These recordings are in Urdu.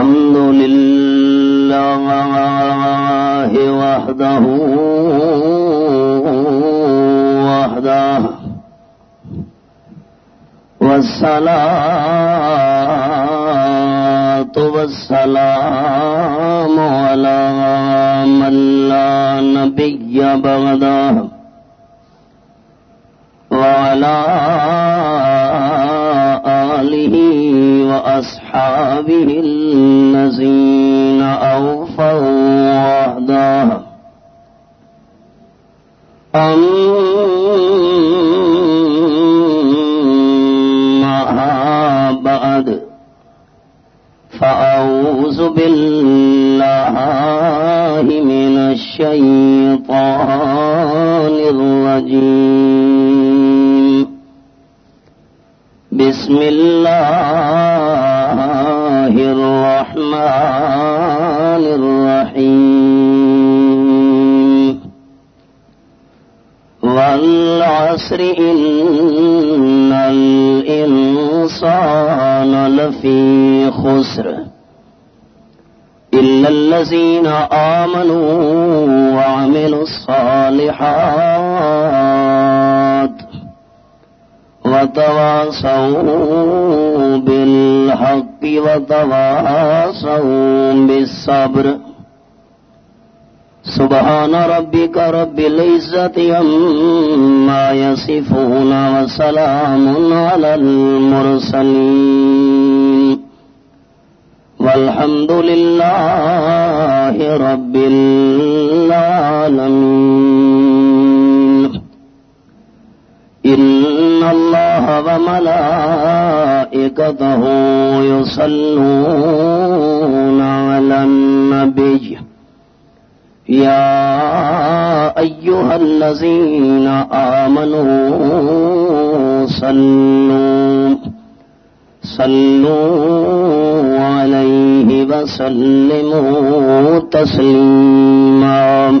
الحمد لله وحده وحده والصلاة والسلام على من لا نبي بغده وأصحابه الذين أوفوا وعده أما بعد فأعوذ بالله من الشيطان الرجيم. بسم الله الله الرحمن الرحيم والعصر إن الإنسان لفي خسر إلا الذين آمنوا وعملوا الصالحات وتواصوا بالحق وتواصوا بالصبر. سبحان ربك رب العزة عما يصفون وسلام على المرسلين. والحمد لله رب العالمين. إن الله وملائكته يصلون على النبي. يا أيها الذين آمنوا صلوا صلوا عليه وسلموا تسليما.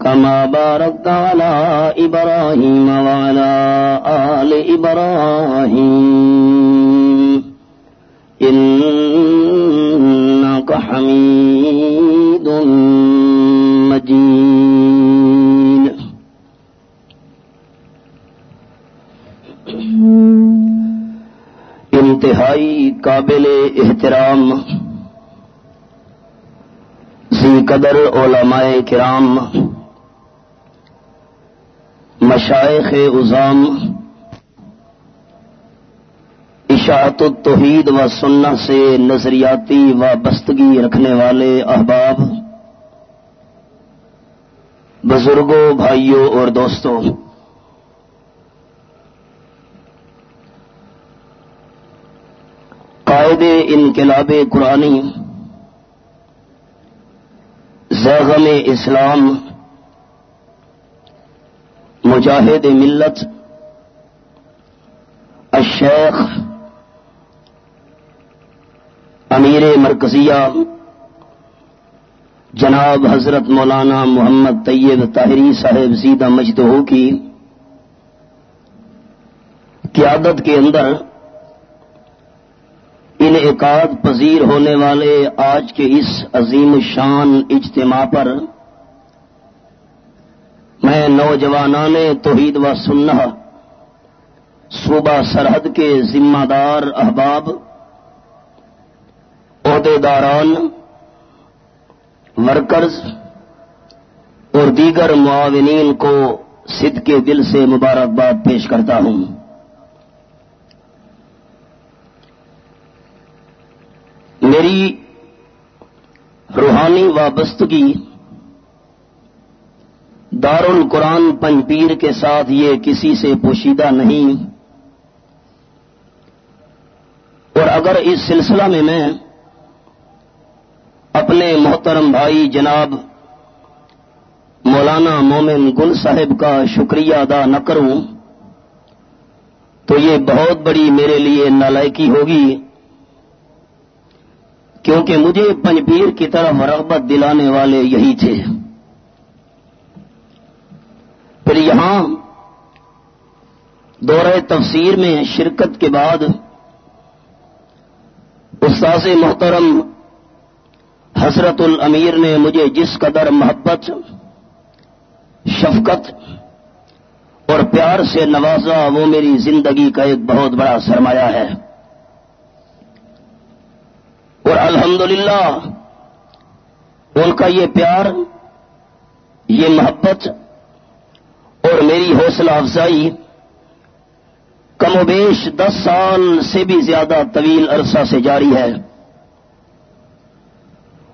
كما باركت على إبراهيم وعلى آل إبراهيم. إنك حميد مجيد. انتہائی قابل احترام، ذی قدر علماء کرام مشائق ازام اشاعت التوحید و سنہ سے نظریاتی وابستگی رکھنے والے احباب، بزرگوں، بھائیوں اور دوستوں، قائد انقلاب قرآنی زیغم اسلام مجاہد ملت، الشیخ امیر مرکزیہ جناب حضرت مولانا محمد طیب طاہری صاحب سیدہ مجدہو کی، قیادت کے اندر انعقاد پذیر ہونے والے آج کے اس عظیم شان اجتماع پر میں نوجوانان توحید و سنہ، صوبہ سرحد کے ذمہ دار احباب، عہدے داران، ورکرز اور دیگر معاونین کو سد کے دل سے مبارکباد پیش کرتا ہوں۔ میری روحانی وابستگی دار القرآن پنج پیر کے ساتھ یہ کسی سے پوشیدہ نہیں۔ اور اگر اس سلسلہ میں میں اپنے محترم بھائی جناب مولانا مومن گل صاحب کا شکریہ ادا نہ کروں، تو یہ بہت بڑی میرے لیے نالائکی ہوگی۔ کیونکہ مجھے پنجپیر کی طرف رغبت دلانے والے یہی تھے۔ پھر یہاں دورہ تفسیر میں شرکت کے بعد استاذ محترم حضرت الامیر نے مجھے جس قدر محبت، شفقت اور پیار سے نوازا، وہ میری زندگی کا ایک بہت بڑا سرمایہ ہے۔ اور الحمدللہ، ان کا یہ پیار، یہ محبت اور میری حوصلہ افزائی کم و بیش دس سال سے بھی زیادہ طویل عرصہ سے جاری ہے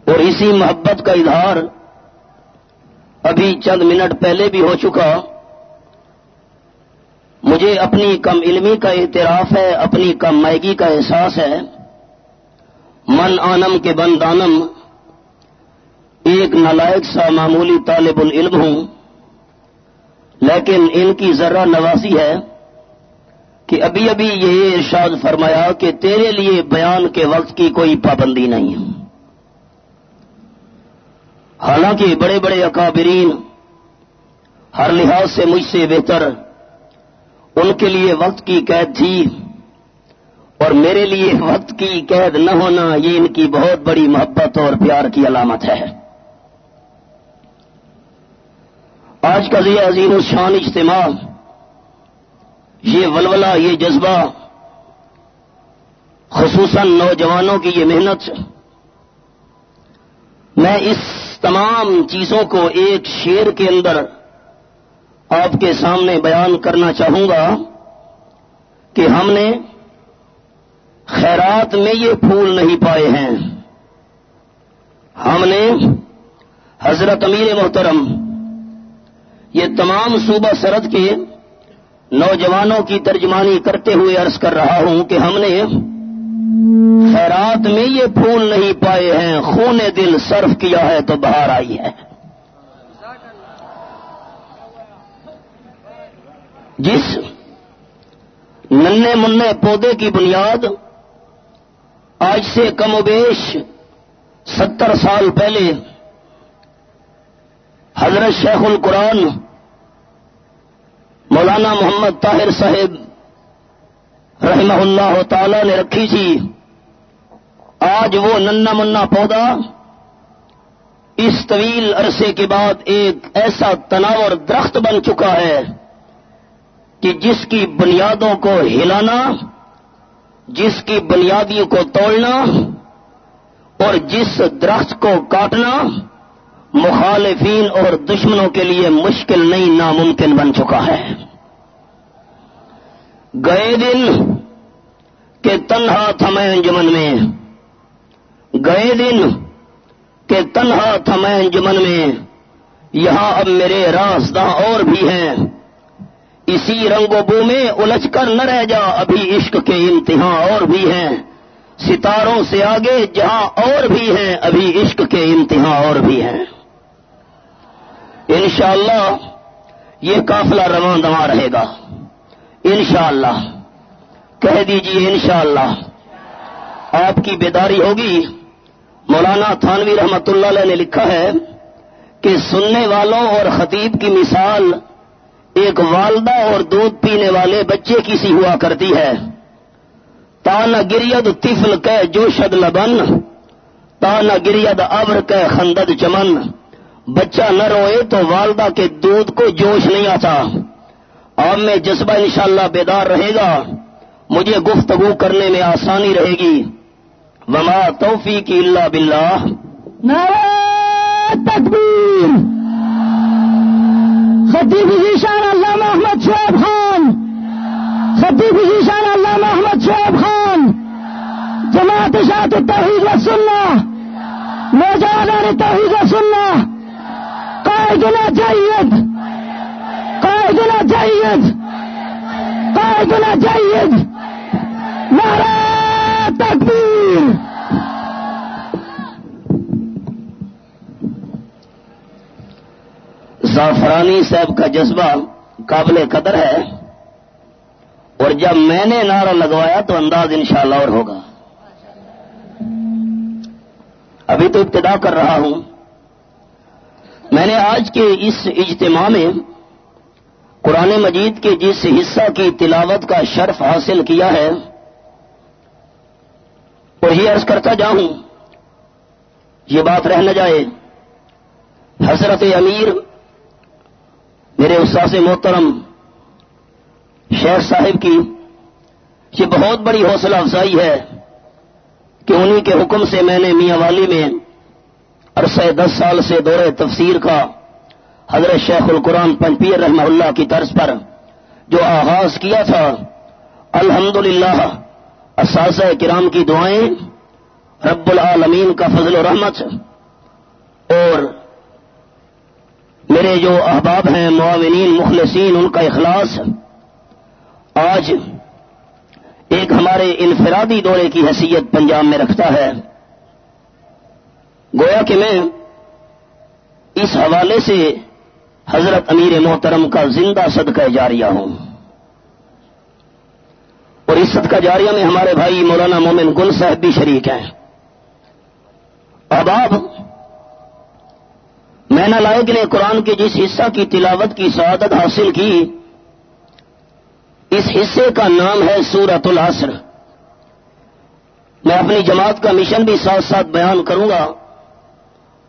اور اسی محبت کا اظہار ابھی چند منٹ پہلے بھی ہو چکا۔ مجھے اپنی کم علمی کا اعتراف ہے، اپنی کم مائگی کا احساس ہے۔ من آنم کے بن دانم ایک نالائق سا معمولی طالب العلم ہوں۔ لیکن ان کی ذرا نوازی ہے کہ ابھی ابھی یہ ارشاد فرمایا کہ تیرے لیے بیان کے وقت کی کوئی پابندی نہیں ہے۔ حالانکہ بڑے بڑے اکابرین ہر لحاظ سے مجھ سے بہتر ان کے لیے وقت کی قید تھی اور میرے لیے وقت کی قید نہ ہونا یہ ان کی بہت بڑی محبت اور پیار کی علامت ہے۔ آج کا یہ عظیم الشان اجتماع، یہ ولولہ، یہ جذبہ، خصوصاً نوجوانوں کی یہ محنت، میں اس تمام چیزوں کو ایک شیر کے اندر آپ کے سامنے بیان کرنا چاہوں گا کہ ہم نے خیرات میں یہ پھول نہیں پائے ہیں۔ ہم نے حضرت امیر محترم یہ تمام صوبہ سرد کے نوجوانوں کی ترجمانی کرتے ہوئے عرض کر رہا ہوں کہ ہم نے خیرات میں یہ پھول نہیں پائے ہیں، خون دل صرف کیا ہے تو باہر آئی ہے۔ جس ننے منع پودے کی بنیاد آج سے کم و بیش ستر سال پہلے حضرت شیخ القرآن مولانا محمد طاہر صاحب رحمہ اللہ تعالی نے رکھی تھی۔ آج وہ ننا منا پودا اس طویل عرصے کے بعد ایک ایسا تناور درخت بن چکا ہے کہ جس کی بنیادوں کو ہلانا، جس کی بنیادیوں کو توڑنا اور جس درخت کو کاٹنا مخالفین اور دشمنوں کے لیے مشکل نہیں ناممکن بن چکا ہے۔ گئے دن کہ تنہا تھا میں انجمن میں۔ گئے دن کہ تنہا تھا میں انجمن میں۔ یہاں اب میرے راستہ اور بھی ہیں۔ اسی رنگ و بو میں الجھ کر نہ رہ جا، ابھی عشق کے امتحان اور بھی ہیں۔ ستاروں سے آگے جہاں اور بھی ہیں، ابھی عشق کے امتحان اور بھی ہیں۔ انشاءاللہ یہ قافلہ رواں دواں رہے گا۔ انشاءاللہ۔ کہہ دیجیے انشاءاللہ۔ آپ کی بیداری ہوگی۔ مولانا تھانوی رحمت اللہ علیہ نے لکھا ہے کہ سننے والوں اور خطیب کی مثال ایک والدہ اور دودھ پینے والے بچے کی سی ہوا کرتی ہے۔ تان گرید تفل کے جوشد لبن تان گرید ابر کے خندد چمن۔ بچہ نہ روئے تو والدہ کے دودھ کو جوش نہیں آتا۔ اب میں جذبہ انشاءاللہ بیدار رہے گا۔ مجھے گفتگو کرنے میں آسانی رہے گی۔ وما توفیق اللہ باللہ۔ تکبیر۔ خطیب ذیشان اللہ محمد شعیب خان۔ خطیب ذیشان اللہ محمد شعیب خان۔ جماعت شاعت توحید و سننا نوجوانان توحید و سننا قائدنا جيد قائدنا جيد قائدنا جيد نعرة تكبير زعفرانی صاحب کا جذبہ قابل قدر ہے، اور جب میں نے نعرہ لگوایا تو انداز انشاءاللہ اور ہوگا۔ ابھی تو ابتدا کر رہا ہوں۔ میں نے آج کے اس اجتماع میں قرآن مجید کے جس حصہ کی تلاوت کا شرف حاصل کیا ہے، اور یہ عرض کرتا جاؤں، یہ بات رہ نہ جائے۔ حضرت امیر، میرے استاذ محترم، شیخ صاحب کی یہ بہت بڑی حوصلہ افزائی ہے کہ انہی کے حکم سے میں نے میاں والی میں عرصہ دس سال سے دور تفسیر کا حضرت شیخ القرآن پنپیر رحمہ اللہ کی طرز پر جو آغاز کیا تھا الحمد للہ اساتذہ کرام کی دعائیں، رب العالمین کا فضل و رحمت اور میرے جو احباب ہیں، معاونین، مخلصین، ان کا اخلاص، آج ایک ہمارے انفرادی دورے کی حیثیت پنجاب میں رکھتا ہے۔ گویا کہ میں اس حوالے سے حضرت امیر محترم کا زندہ صدقہ جاریہ ہوں۔ اور اس صدقہ جاریہ میں ہمارے بھائی مولانا مومن گل صاحب بھی شریک ہیں۔ اب آپ میں نہ لائق نے قرآن کے جس حصہ کی تلاوت کی سعادت حاصل کی، اس حصے کا نام ہے سورت العصر۔ میں اپنی جماعت کا مشن بھی ساتھ ساتھ بیان کروں گا۔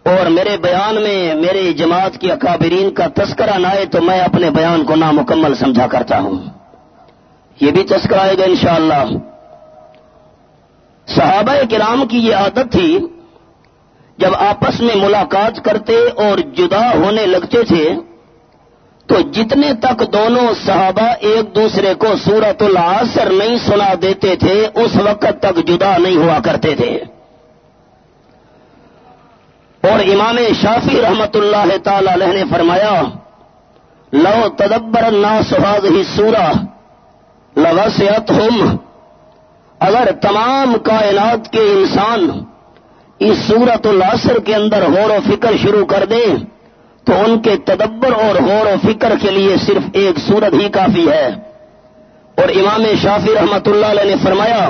اور میرے بیان میں میرے جماعت کی اکابرین کا تذکرہ نہ آئے تو میں اپنے بیان کو نامکمل سمجھا کرتا ہوں۔ یہ بھی تذکرہ آئے گا انشاءاللہ۔ صحابہ کرام کی یہ عادت تھی، جب آپس میں ملاقات کرتے اور جدا ہونے لگتے تھے، تو جتنے تک دونوں صحابہ ایک دوسرے کو سورت العصر نہیں سنا دیتے تھے، اس وقت تک جدا نہیں ہوا کرتے تھے۔ اور امام شافی رحمت اللہ تعالی علیہ نے فرمایا، لو تدبر الناس هذه سورہ لوسعت ہم۔ اگر تمام کائنات کے انسان اس سورت العصر کے اندر غور و فکر شروع کر دیں، تو ان کے تدبر اور غور و فکر کے لیے صرف ایک سورت ہی کافی ہے۔ اور امام شافی رحمت اللہ علیہ نے فرمایا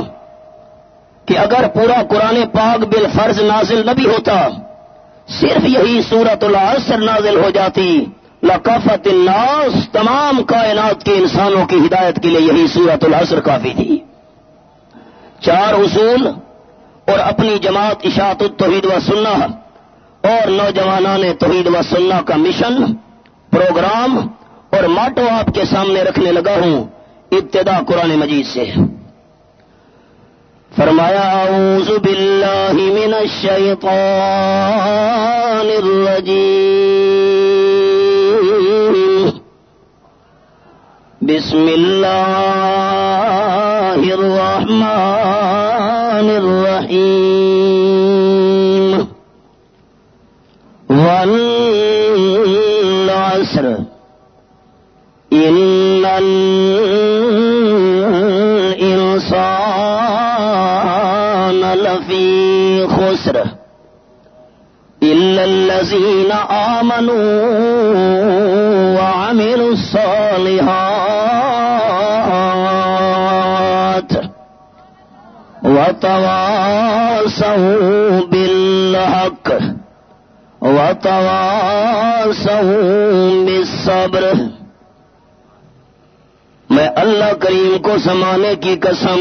کہ اگر پورا قرآن پاک بالفرض نازل نہ بھی ہوتا صرف یہی سورت العصر نازل ہو جاتی۔ لقافت الناس، تمام کائنات کے انسانوں کی ہدایت کے لیے یہی سورت العصر کافی تھی۔ چار اصول اور اپنی جماعت اشاعت التوحید و سننا اور نوجوانان توحید و سننا کا مشن، پروگرام اور ماٹو آپ کے سامنے رکھنے لگا ہوں۔ ابتدا قرآن مجید سے۔ فرمایا اعوذ باللہ من الشیطان الرجیم۔ بسم اللہ الرحمن الرحیم۔ إلا الذين آمنوا وعملوا الصالحات وتواصوا بالحق وتواصوا بالصبر میں اللہ کریم کو سمانے کی قسم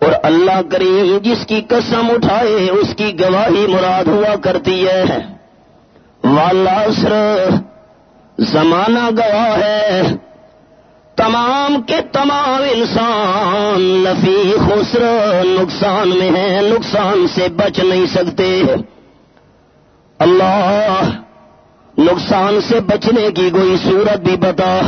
اور اللہ کریم جس کی قسم اٹھائے اس کی گواہی مراد ہوا کرتی ہے۔ والاسر زمانہ گواہ ہے۔ تمام کے تمام انسان لفی خسر نقصان میں ہیں، نقصان سے بچ نہیں سکتے۔ اللہ نقصان سے بچنے کی کوئی صورت بھی بتا۔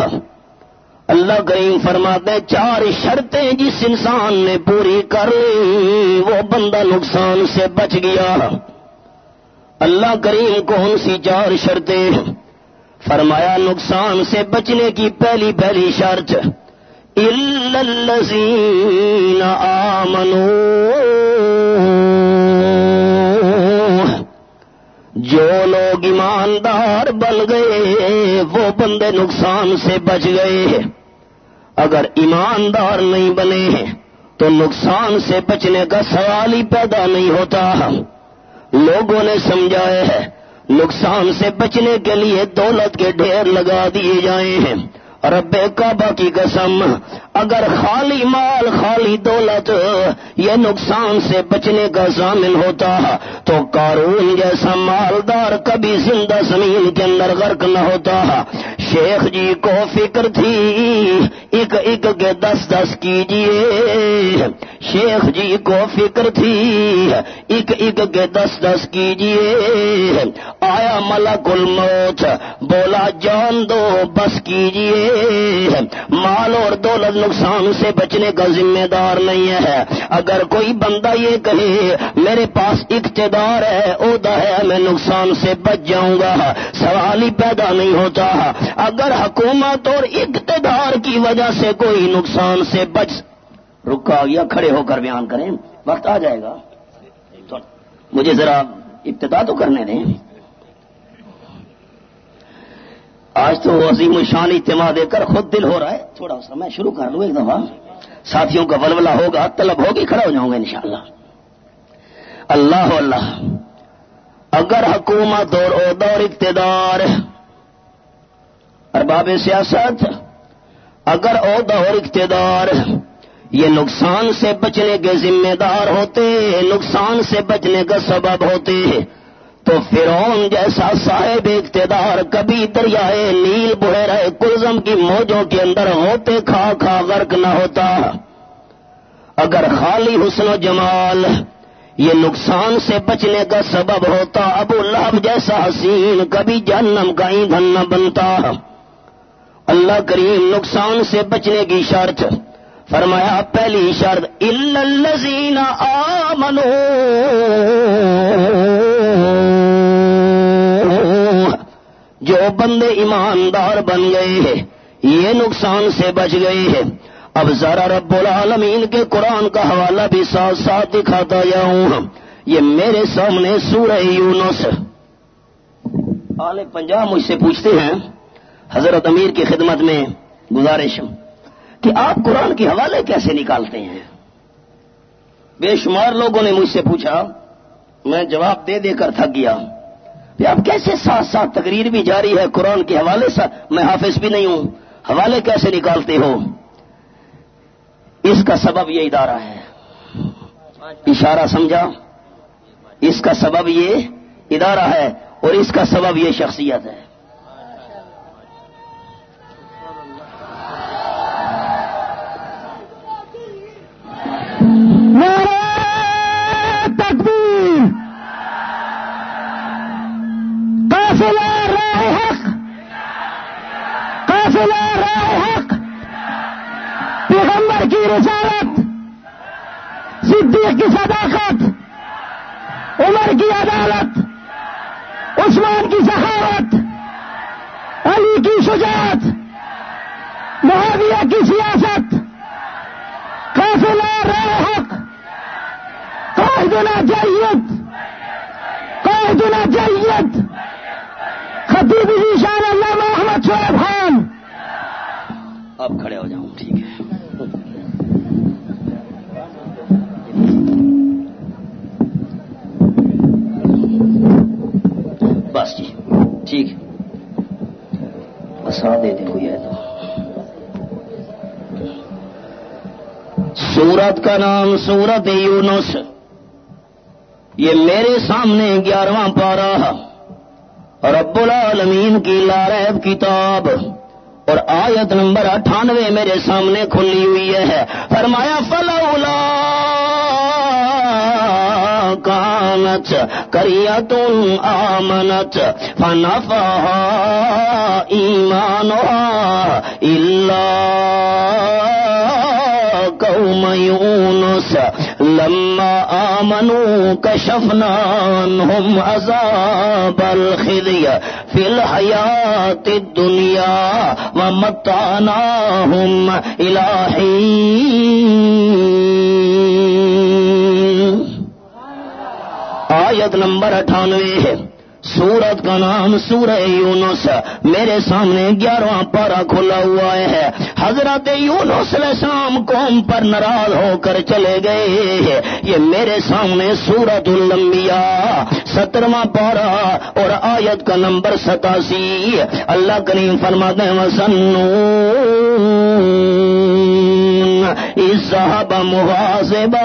اللہ کریم فرماتے ہیں، چار شرطیں جس انسان نے پوری کر لی، وہ بندہ نقصان سے بچ گیا۔ اللہ کریم کون سی چار شرطیں فرمایا، نقصان سے بچنے کی پہلی پہلی شرط الزین آمنو جو لوگ ایماندار بن گئے، وہ بندے نقصان سے بچ گئے۔ اگر ایماندار نہیں بنے تو نقصان سے بچنے کا سوال ہی پیدا نہیں ہوتا۔ لوگوں نے سمجھایا ہے، نقصان سے بچنے کے لیے دولت کے ڈھیر لگا دیے جائے ہیں۔ رب کعبہ کی قسم، اگر خالی مال، خالی دولت یہ نقصان سے بچنے کا ضامن ہوتا، تو قارون جیسا مالدار کبھی زندہ زمین کے اندر غرق نہ ہوتا۔ شیخ جی کو فکر تھی، ایک ایک کے دس دس کیجیے۔ شیخ جی کو فکر تھی، ایک ایک کے دس دس کیجیے۔ آیا ملک الموت، بولا جان دو، بس کیجیے۔ مال اور دولت نقصان سے بچنے کا ذمہ دار نہیں ہے۔ اگر کوئی بندہ یہ کہے، میرے پاس اقتدار ہے، عہدہ ہے، میں نقصان سے بچ جاؤں گا، سوال ہی پیدا نہیں ہوتا۔ اگر حکومت اور اقتدار کی وجہ سے کوئی نقصان سے بچ رکا یا کھڑے ہو کر بیان کریں، وقت آ جائے گا۔ مجھے ذرا ابتدا تو کرنے دیں۔ آج تو عظیم الشان اجتماع دے کر خود دل ہو رہا ہے۔ تھوڑا سا میں شروع کر لوں ایک دفعہ۔ ساتھیوں کا ولولہ ہوگا، طلب ہوگی، کھڑا ہو جاؤں گا انشاءاللہ۔ اللہ اللہ، اگر حکومت اور عہدہ اور اقتدار ارباب سیاست، اگر عہدہ اور اقتدار یہ نقصان سے بچنے کے ذمہ دار ہوتے، نقصان سے بچنے کا سبب ہوتے تو فرعون جیسا صاحب اقتدار، کبھی دریائے نیل بڑے رہے، کلزم کی موجوں کے اندر ہوتے کھا کھا غرق نہ ہوتا۔ اگر خالی حسن و جمال یہ نقصان سے بچنے کا سبب ہوتا، ابو لہب جیسا حسین کبھی جہنم کا ایندھن نہ بنتا۔ اللہ کریم نقصان سے بچنے کی شرط فرمایا، پہلی شرط الزین آمنو جو بندے ایماندار بن گئے ہیں، یہ نقصان سے بچ گئے ہیں۔ اب ذرا رب العالمین کے قرآن کا حوالہ بھی ساتھ ساتھ دکھاتا جاؤں ہاں۔ یہ میرے سامنے سورہ یونس۔ آل پنجاب مجھ سے پوچھتے ہیں، حضرت امیر کی خدمت میں گزارش۔ کہ آپ قرآن کے حوالے کیسے نکالتے ہیں؟ بے شمار لوگوں نے مجھ سے پوچھا، میں جواب دے دے کر تھک گیا۔ اب کیسے ساتھ ساتھ تقریر بھی جاری ہے قرآن کے حوالے سے؟ میں حافظ بھی نہیں ہوں۔ حوالے کیسے نکالتے ہو؟ اس کا سبب یہ ادارہ ہے۔ اشارہ سمجھا؟ اس کا سبب یہ ادارہ ہے اور اس کا سبب یہ شخصیت ہے۔ رسالت صدیق کی صداقت، عمر کی عدالت، عثمان کی سخاوت، علی کی شجاعت، معاویہ کی سیاست، قافلہ رائے حق قائدنا جید قائدنا جید، خطیب شان اللہ محمد شعیب خان۔ اب کھڑے ہو جاؤں ٹھیک۔ بس دے دیں کوئی ہے سورت کا نام سورت یونس۔ یہ میرے سامنے گیارہواں پارا رب العالمین کی لارب کتاب۔ اور آیت نمبر اٹھانوے میرے سامنے کھلی ہوئی ہے۔ فرمایا، فلولا کانت کریت آمنت فنفها ایمانها الا قوم یونس لما آمنوا كشفنا عنهم عذاب الخزي في الحياة الدنيا ومتعناهم إلى حين آیت نمبر اٹھانوے سورت کا نام سورہ یونس۔ میرے سامنے گیارہواں پارا کھلا ہوا ہے۔ حضرت یونس علیہ السلام قوم پر ناراض ہو کر چلے گئے یہ میرے سامنے سورت الانبیاء، سترواں پارا اور آیت کا نمبر ستاسی۔ اللہ کریم فرما دیں وسنو محاسبہ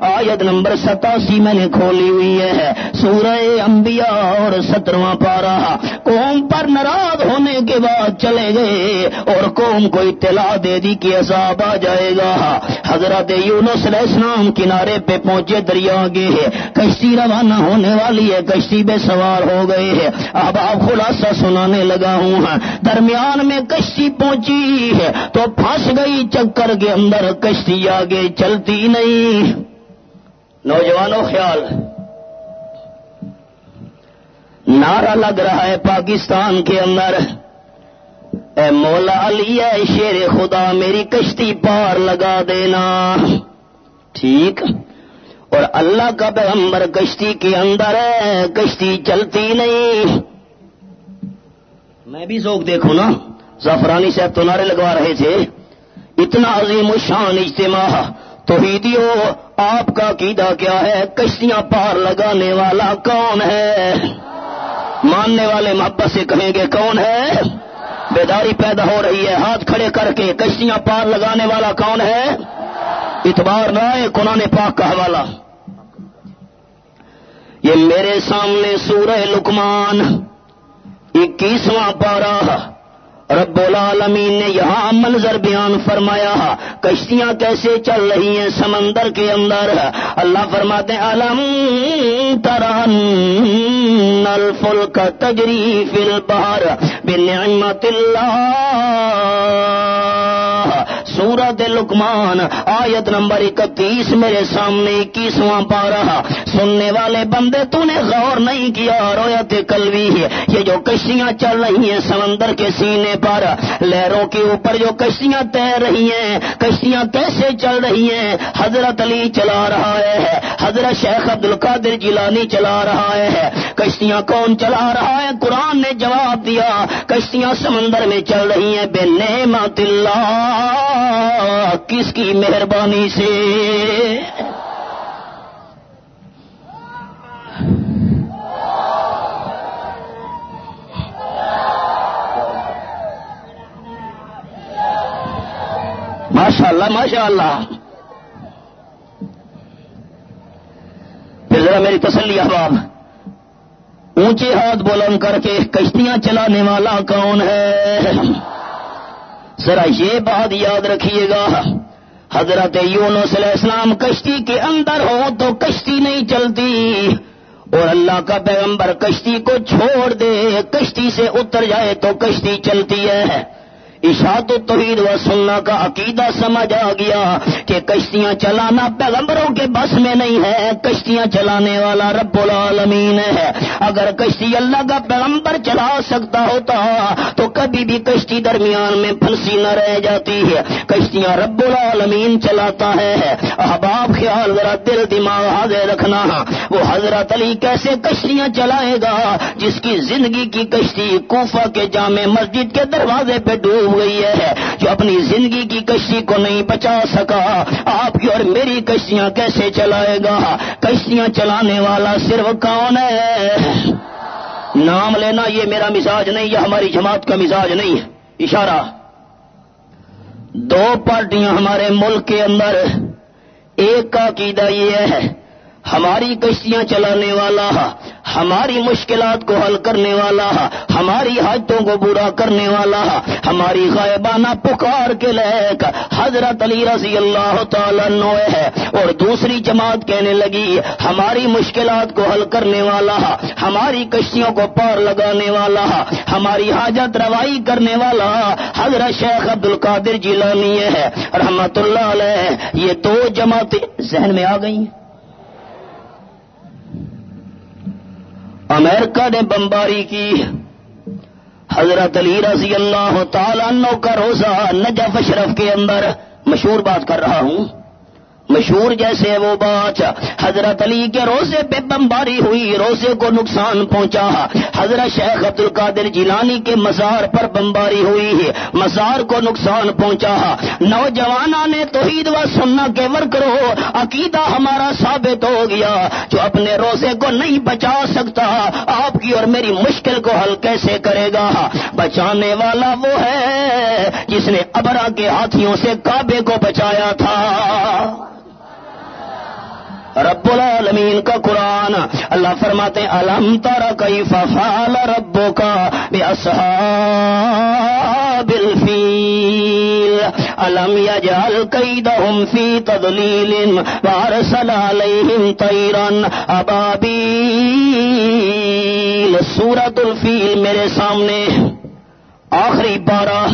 آیت نمبر ستاسی میں نے کھولی ہوئی ہے۔ سورہ انبیاء اور سترواں پارا قوم پر ناراض ہونے کے بعد چلے گئے اور قوم کو اطلاع دے دی کہ عذاب آ جائے گا۔ حضرت یونس علیہ السلام کنارے پہ پہنچے دریا گئے کشتی روانہ ہونے والی ہے، کشتی بے سوار ہو گئے ہیں۔ اب آپ خلاصہ سنانے لگا ہوں۔ درمیان میں کشتی پہنچی ہے تو پھنس گئی چکر کے اندر کشتی آگے چلتی نہیں۔ نوجوانوں، خیال۔ نعرہ لگ رہا ہے پاکستان کے اندر۔ اے مولا علی ہے شیر خدا، میری کشتی پار لگا دینا۔ ٹھیک۔ اور اللہ کا پیغمبر کشتی کے اندر ہے، کشتی چلتی نہیں۔ میں بھی ذوق دیکھوں نا۔ زفرانی صاحب تو نعرے لگوا رہے تھے۔ اتنا عظیم شان اجتماع تو آپ کا قیدا کیا ہے؟ کشتیاں پار لگانے والا کون ہے؟ ماننے والے محبت سے کہیں گے کون ہے؟ بیداری پیدا ہو رہی ہے، ہاتھ کھڑے کر کے کشتیاں پار لگانے والا کون ہے؟ اتبار رائے قرآن پاک کا حوالہ۔ یہ میرے سامنے سورہ لکمان اکیسواں پارہ رب العالمین نے یہاں منظر بیان فرمایا کشتیاں کیسے چل رہی ہیں سمندر کے اندر؟ اللہ فرماتے علم تران نل فل کا تجریف البہر بنعمت اللہ سورت لکمان آیت نمبر اکتیس میرے سامنے اکیسواں پا رہا سننے والے بندے تو نے غور نہیں کیا، رویت کلوی ہے۔ یہ جو کشتیاں چل رہی ہیں سمندر کے سینے پر، لہروں کے اوپر جو کشتیاں تیر رہی ہیں، کشتیاں کیسے چل رہی ہیں؟ حضرت علی چلا رہا ہے۔ حضرت شیخ عبد القادر جیلانی چلا رہا ہے۔ کشتیاں کون چلا رہا ہے؟ قرآن نے جواب دیا، کشتیاں سمندر میں چل رہی ہیں۔ بے نعمت اللہ۔ کس کی مہربانی سے؟ ماشاء اللہ ماشاء اللہ پھر ذرا میری تسلی احباب۔ اونچے ہاتھ بلند کر کے کشتیاں چلانے والا کون ہے؟ ذرا یہ بات یاد رکھیے گا، حضرت یونس علیہ السلام کشتی کے اندر ہو تو کشتی نہیں چلتی، اور اللہ کا پیغمبر کشتی کو چھوڑ دے، کشتی سے اتر جائے تو کشتی چلتی ہے۔ اشاعت توحید و سننا کا عقیدہ سمجھ آ گیا کہ کشتیاں چلانا پیغمبروں کے بس میں نہیں ہے، کشتیاں چلانے والا رب العالمین ہے۔ اگر کشتی اللہ کا پیغمبر چلا سکتا ہوتا تو کبھی بھی کشتی درمیان میں پھنسی نہ رہ جاتی ہے۔ کشتیاں رب العالمین چلاتا ہے احباب خیال ذرا دل دماغ حاضر رکھنا۔ وہ حضرت علی کیسے کشتیاں چلائے گا؟ جس کی زندگی کی کشتی کوفہ کے جامع مسجد کے دروازے پہ ڈوب گئی ہے، جو اپنی زندگی کی کشتی کو نہیں بچا سکا۔ آپ کی اور میری کشتیاں کیسے چلائے گا؟ کشتیاں چلانے والا صرف کون ہے؟ نام لینا یہ میرا مزاج نہیں، یہ ہماری جماعت کا مزاج نہیں ہے۔ اشارہ۔ دو پارٹیاں ہمارے ملک کے اندر، ایک کا عقیدہ یہ ہے ہماری کشتیاں چلانے والا ہماری مشکلات کو حل کرنے والا ہماری حاجتوں کو برا کرنے والا ہماری غائبانہ پکار کے لائق حضرت علی رضی اللہ تعالی نو ہے۔ اور دوسری جماعت کہنے لگی، ہماری مشکلات کو حل کرنے والا ہماری کشتیوں کو پار لگانے والا ہماری حاجت روائی کرنے والا حضرت شیخ عبد القادر جیلانی ہے، رحمت اللہ علیہ، یہ دو جماعتیں ذہن میں آ گئی ہیں امریکہ نے بمباری کی۔ حضرت علی رضی اللہ تعالیٰ کا روزہ نجف اشرف کے اندر مشہور بات کر رہا ہوں۔ مشہور جیسے وہ بات حضرت علی کے روزے پہ بمباری ہوئی، روزے کو نقصان پہنچا۔ حضرت شیخ عبد القادر جیلانی کے مزار پر بمباری ہوئی۔ مزار کو نقصان پہنچا۔ نوجوانوں نے توحید و سننا کے ورکرو عقیدہ ہمارا ثابت ہو گیا۔ جو اپنے روزے کو نہیں بچا سکتا، آپ کی اور میری مشکل کو حل کیسے کرے گا؟ بچانے والا وہ ہے جس نے ابرا کے ہاتھیوں سے کعبے کو بچایا تھا۔ رب العالمین کا قرآن۔ اللہ فرماتے ہیں، الم تارا کئی ففال ربو کا بے الم یجال کئی دہم فی تدلیل بار سلالم تیرن ابابی سورت الفیل میرے سامنے، آخری بارہ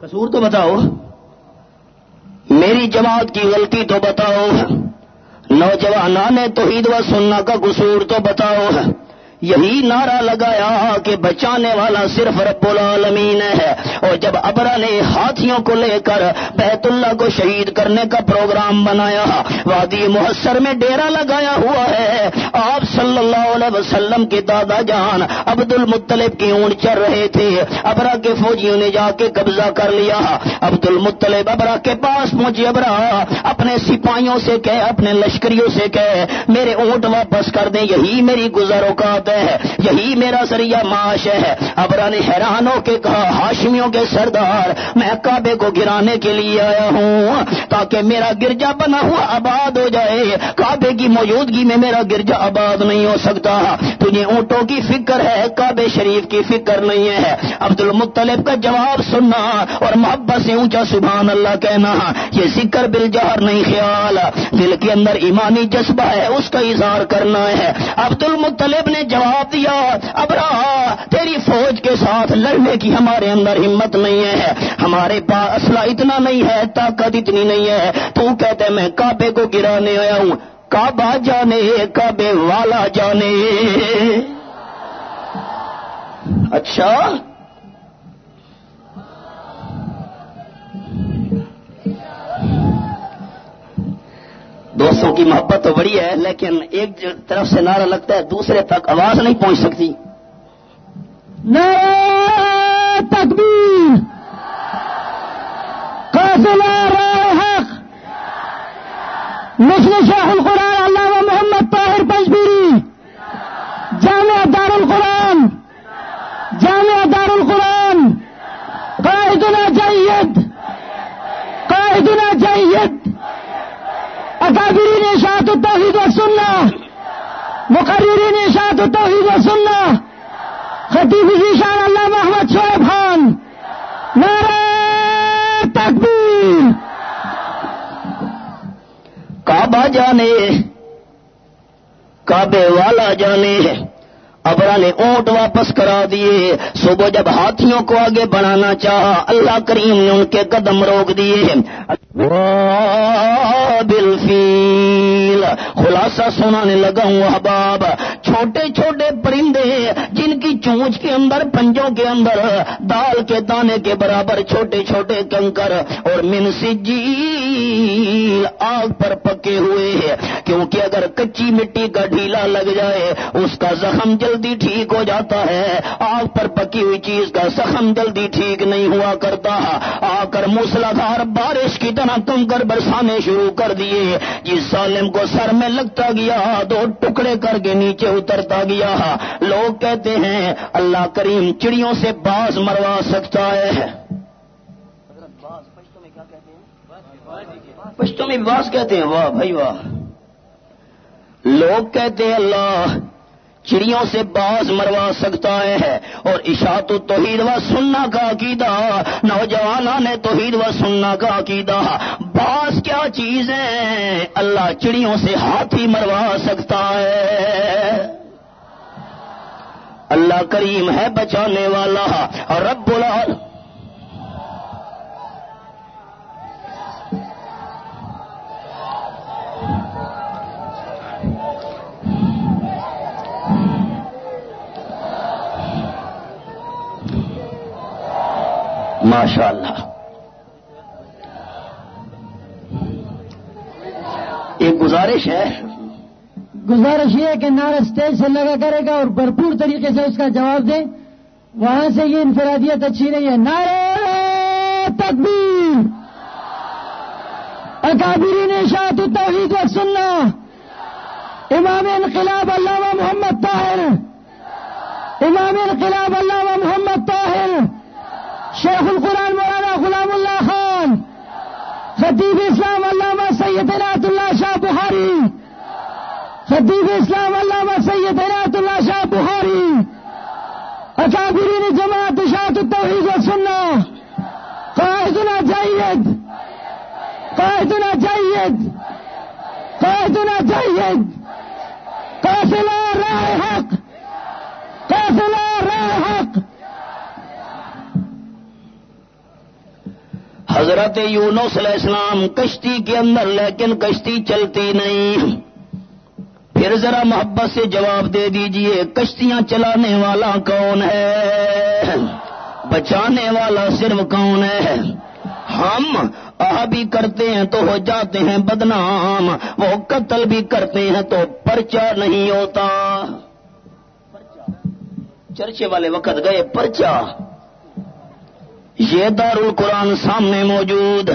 قصور تو بتاؤ۔ میری جماعت کی غلطی تو بتاؤ۔ نوجوانان نے توحید و سننا کا قصور تو بتاؤ۔ یہی نعرہ لگایا کہ بچانے والا صرف رب العالمین ہے۔ اور جب ابرا نے ہاتھیوں کو لے کر بیت اللہ کو شہید کرنے کا پروگرام بنایا، وادی محسر میں ڈیرا لگایا ہوا ہے۔ آپ صلی اللہ علیہ وسلم کے دادا جان عبد المطلب کی اونٹ چل رہے تھے۔ ابرا کے فوجیوں نے جا کے قبضہ کر لیا۔ عبد المطلب ابرا کے پاس پہنچی۔ ابرا، اپنے سپاہیوں سے کہ اپنے لشکریوں سے کہ میرے اونٹ واپس کر دیں، یہی میری گزر اوقات ہے یہی میرا ذریعہ معاش ہے۔ ابرا نے حیران ہو کے کہا، ہاشمیوں کے سردار، میں کعبے کو گرانے کے لیے آیا ہوں۔ تاکہ میرا گرجا بنا ہوا آباد ہو جائے۔ کعبے کی موجودگی میں میرا گرجا آباد نہیں ہو سکتا۔ تجھے اونٹوں کی فکر ہے، کعبے شریف کی فکر نہیں ہے۔ عبد المطلب کا جواب سننا اور محبت سے اونچا سبحان اللہ کہنا، یہ ذکر بل جہر نہیں خیال۔ دل کے اندر ایمانی جذبہ ہے، اس کا اظہار کرنا ہے۔ عبد المطلب نے جواب جواب دیا اب رہا تیری فوج کے ساتھ لڑنے کی ہمارے اندر ہمت نہیں ہے۔ ہمارے پاس اسلحہ اتنا نہیں ہے، طاقت اتنی نہیں ہے۔ تو کہتے میں کعبے کو گرانے آیا ہوں۔ کعبہ جانے، کعبے والا جانے۔ اچھا۔ دوستوں کی محبت تو بڑی ہے، لیکن ایک طرف سے نعرہ لگتا ہے، دوسرے تک آواز نہیں پہنچ سکتی۔ تکبیر۔ حق۔ مسلم شیخ القرآن علامہ محمد طاہر پنجبیری۔ جامعہ دار القرآن جامعہ دار القرآن قائدنا جید۔ قائدنا جید۔ اکابرین اشاعت التوحید و سننا مقررین اشاعت التوحید و سننا خطیب ذیشان اللہ محمد شعیب خان. نعرہ تکبیر. کعبہ جانے، کعبے والا جانے، ابرا نے اونٹ واپس کرا دیے۔ صبح جب ہاتھیوں کو آگے بڑھانا چاہا، اللہ کریم نے ان کے قدم روک دیے۔ بالفیل خلاصہ سنانے لگا ہوں احباب چھوٹے چھوٹے پرندے کی چونچ کے اندر، پنجوں کے اندر، دال کے دانے کے برابر چھوٹے چھوٹے کنکر اور منسی جی آگ پر پکے ہوئے ہیں۔ کیونکہ اگر کچی مٹی کا ڈھیلا لگ جائے، اس کا زخم جلدی ٹھیک ہو جاتا ہے۔ آگ پر پکی ہوئی چیز کا زخم جلدی ٹھیک نہیں ہوا کرتا۔ آ کر موسلادھار بارش کی طرح کنکر برسانے شروع کر دیے۔ جس ظالم کو سر میں لگتا گیا، دو ٹکڑے کر کے نیچے اترتا گیا۔ لوگ کہتے ہیں اللہ کریم چڑیوں سے باز مروا سکتا ہے۔ پشتوں میں باز کہتے ہیں، واہ بھائی واہ۔ لوگ کہتے ہیں، اللہ چڑیوں سے باز مروا سکتا ہے۔ اور اشاعت توحید و سننا کا عقیدہ، نوجوانوں نے توحید و سننا کا عقیدہ۔ باز کیا چیز ہے اللہ چڑیوں سے ہاتھی مروا سکتا ہے۔ اللہ کریم ہے بچانے والا اور رب العالمین ماشاء اللہ ایک گزارش ہے۔ گزارش یہ ہے کہ نعرہ اسٹیج سے لگا کرے گا اور بھرپور طریقے سے اس کا جواب دیں وہاں سے یہ انفرادیت اچھی نہیں ہے۔ نعرہ تکبیر۔ اکابرین شاہت التوحید و سننا۔ امام انقلاب علامہ محمد طاہر۔ امام انقلاب علامہ محمد طاہر۔ شیخ القرآن مولانا غلام اللہ خان۔ خطیب اسلام علامہ سید اللہ شاہ بخاری۔ خطیب اسلام علامہ سید عنایت اللہ شاہ بخاری. اکابرین جماعت شاہت التوحید و سننا قائدنا جید. قائدنا جید. قائدنا جید. قافلہ راہ حق. قافلہ راہ حق. حضرت یونس علیہ السلام کشتی کے اندر لیکن کشتی چلتی نہیں. پھر ذرا محبت سے جواب دے دیجیے، کشتیاں چلانے والا کون ہے؟ بچانے والا صرف کون ہے؟ ہم آ بھی کرتے ہیں تو ہو جاتے ہیں بدنام، وہ قتل بھی کرتے ہیں تو پرچہ نہیں ہوتا۔ چرچے والے وقت گئے پرچہ۔ یہ دار القرآن سامنے موجود۔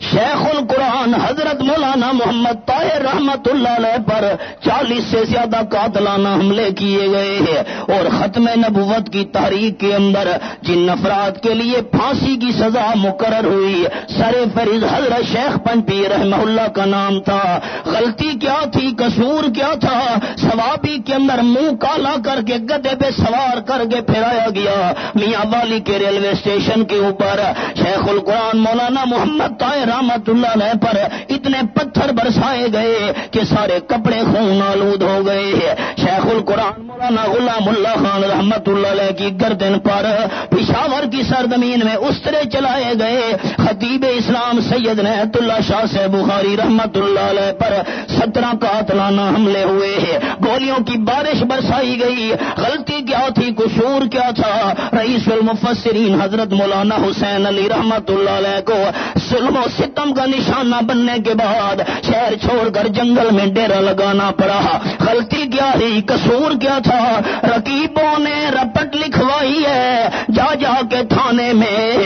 شیخ القرآن حضرت مولانا محمد طاہر رحمت اللہ علیہ پر چالیس سے زیادہ قاتلانہ حملے کیے گئے ہیں اور ختم نبوت کی تحریک کے اندر جن افراد کے لیے پھانسی کی سزا مقرر ہوئی، سر فریض حضرت شیخ پنپی رحمہ اللہ کا نام تھا۔ غلطی کیا تھی؟ قصور کیا تھا؟ ثوابی کے اندر منہ کالا کر کے گدے پہ سوار کر کے پھیرایا گیا۔ میاں والی کے ریلوے اسٹیشن کے اوپر شیخ القرآن مولانا محمد طاہر رحمت اللہ علیہ پر اتنے پتھر برسائے گئے کہ سارے کپڑے خون آلود ہو گئے۔ شیخ القرآن مولانا غلام اللہ خان رحمت اللہ علیہ کی گردن پر پشاور کی سرزمین میں اس طرح چلائے گئے۔ خطیب اسلام سید نیت اللہ شاہ سے بخاری رحمت اللہ علیہ پر سترہ قاتلانہ حملے ہوئے۔ گولیوں کی بارش برسائی گئی۔ غلطی کیا تھی؟ قصور کیا تھا؟ رئیس المفسرین حضرت مولانا حسین علی رحمت اللہ علیہ کو ظلم و ستم کا نشانہ بننے کے بعد شہر چھوڑ کر جنگل میں ڈیرا لگانا پڑا۔ غلطی کیا تھی؟ قصور کیا تھا؟ رقیبوں نے رپٹ لکھوائی ہے۔ جا جا کے تھانے میں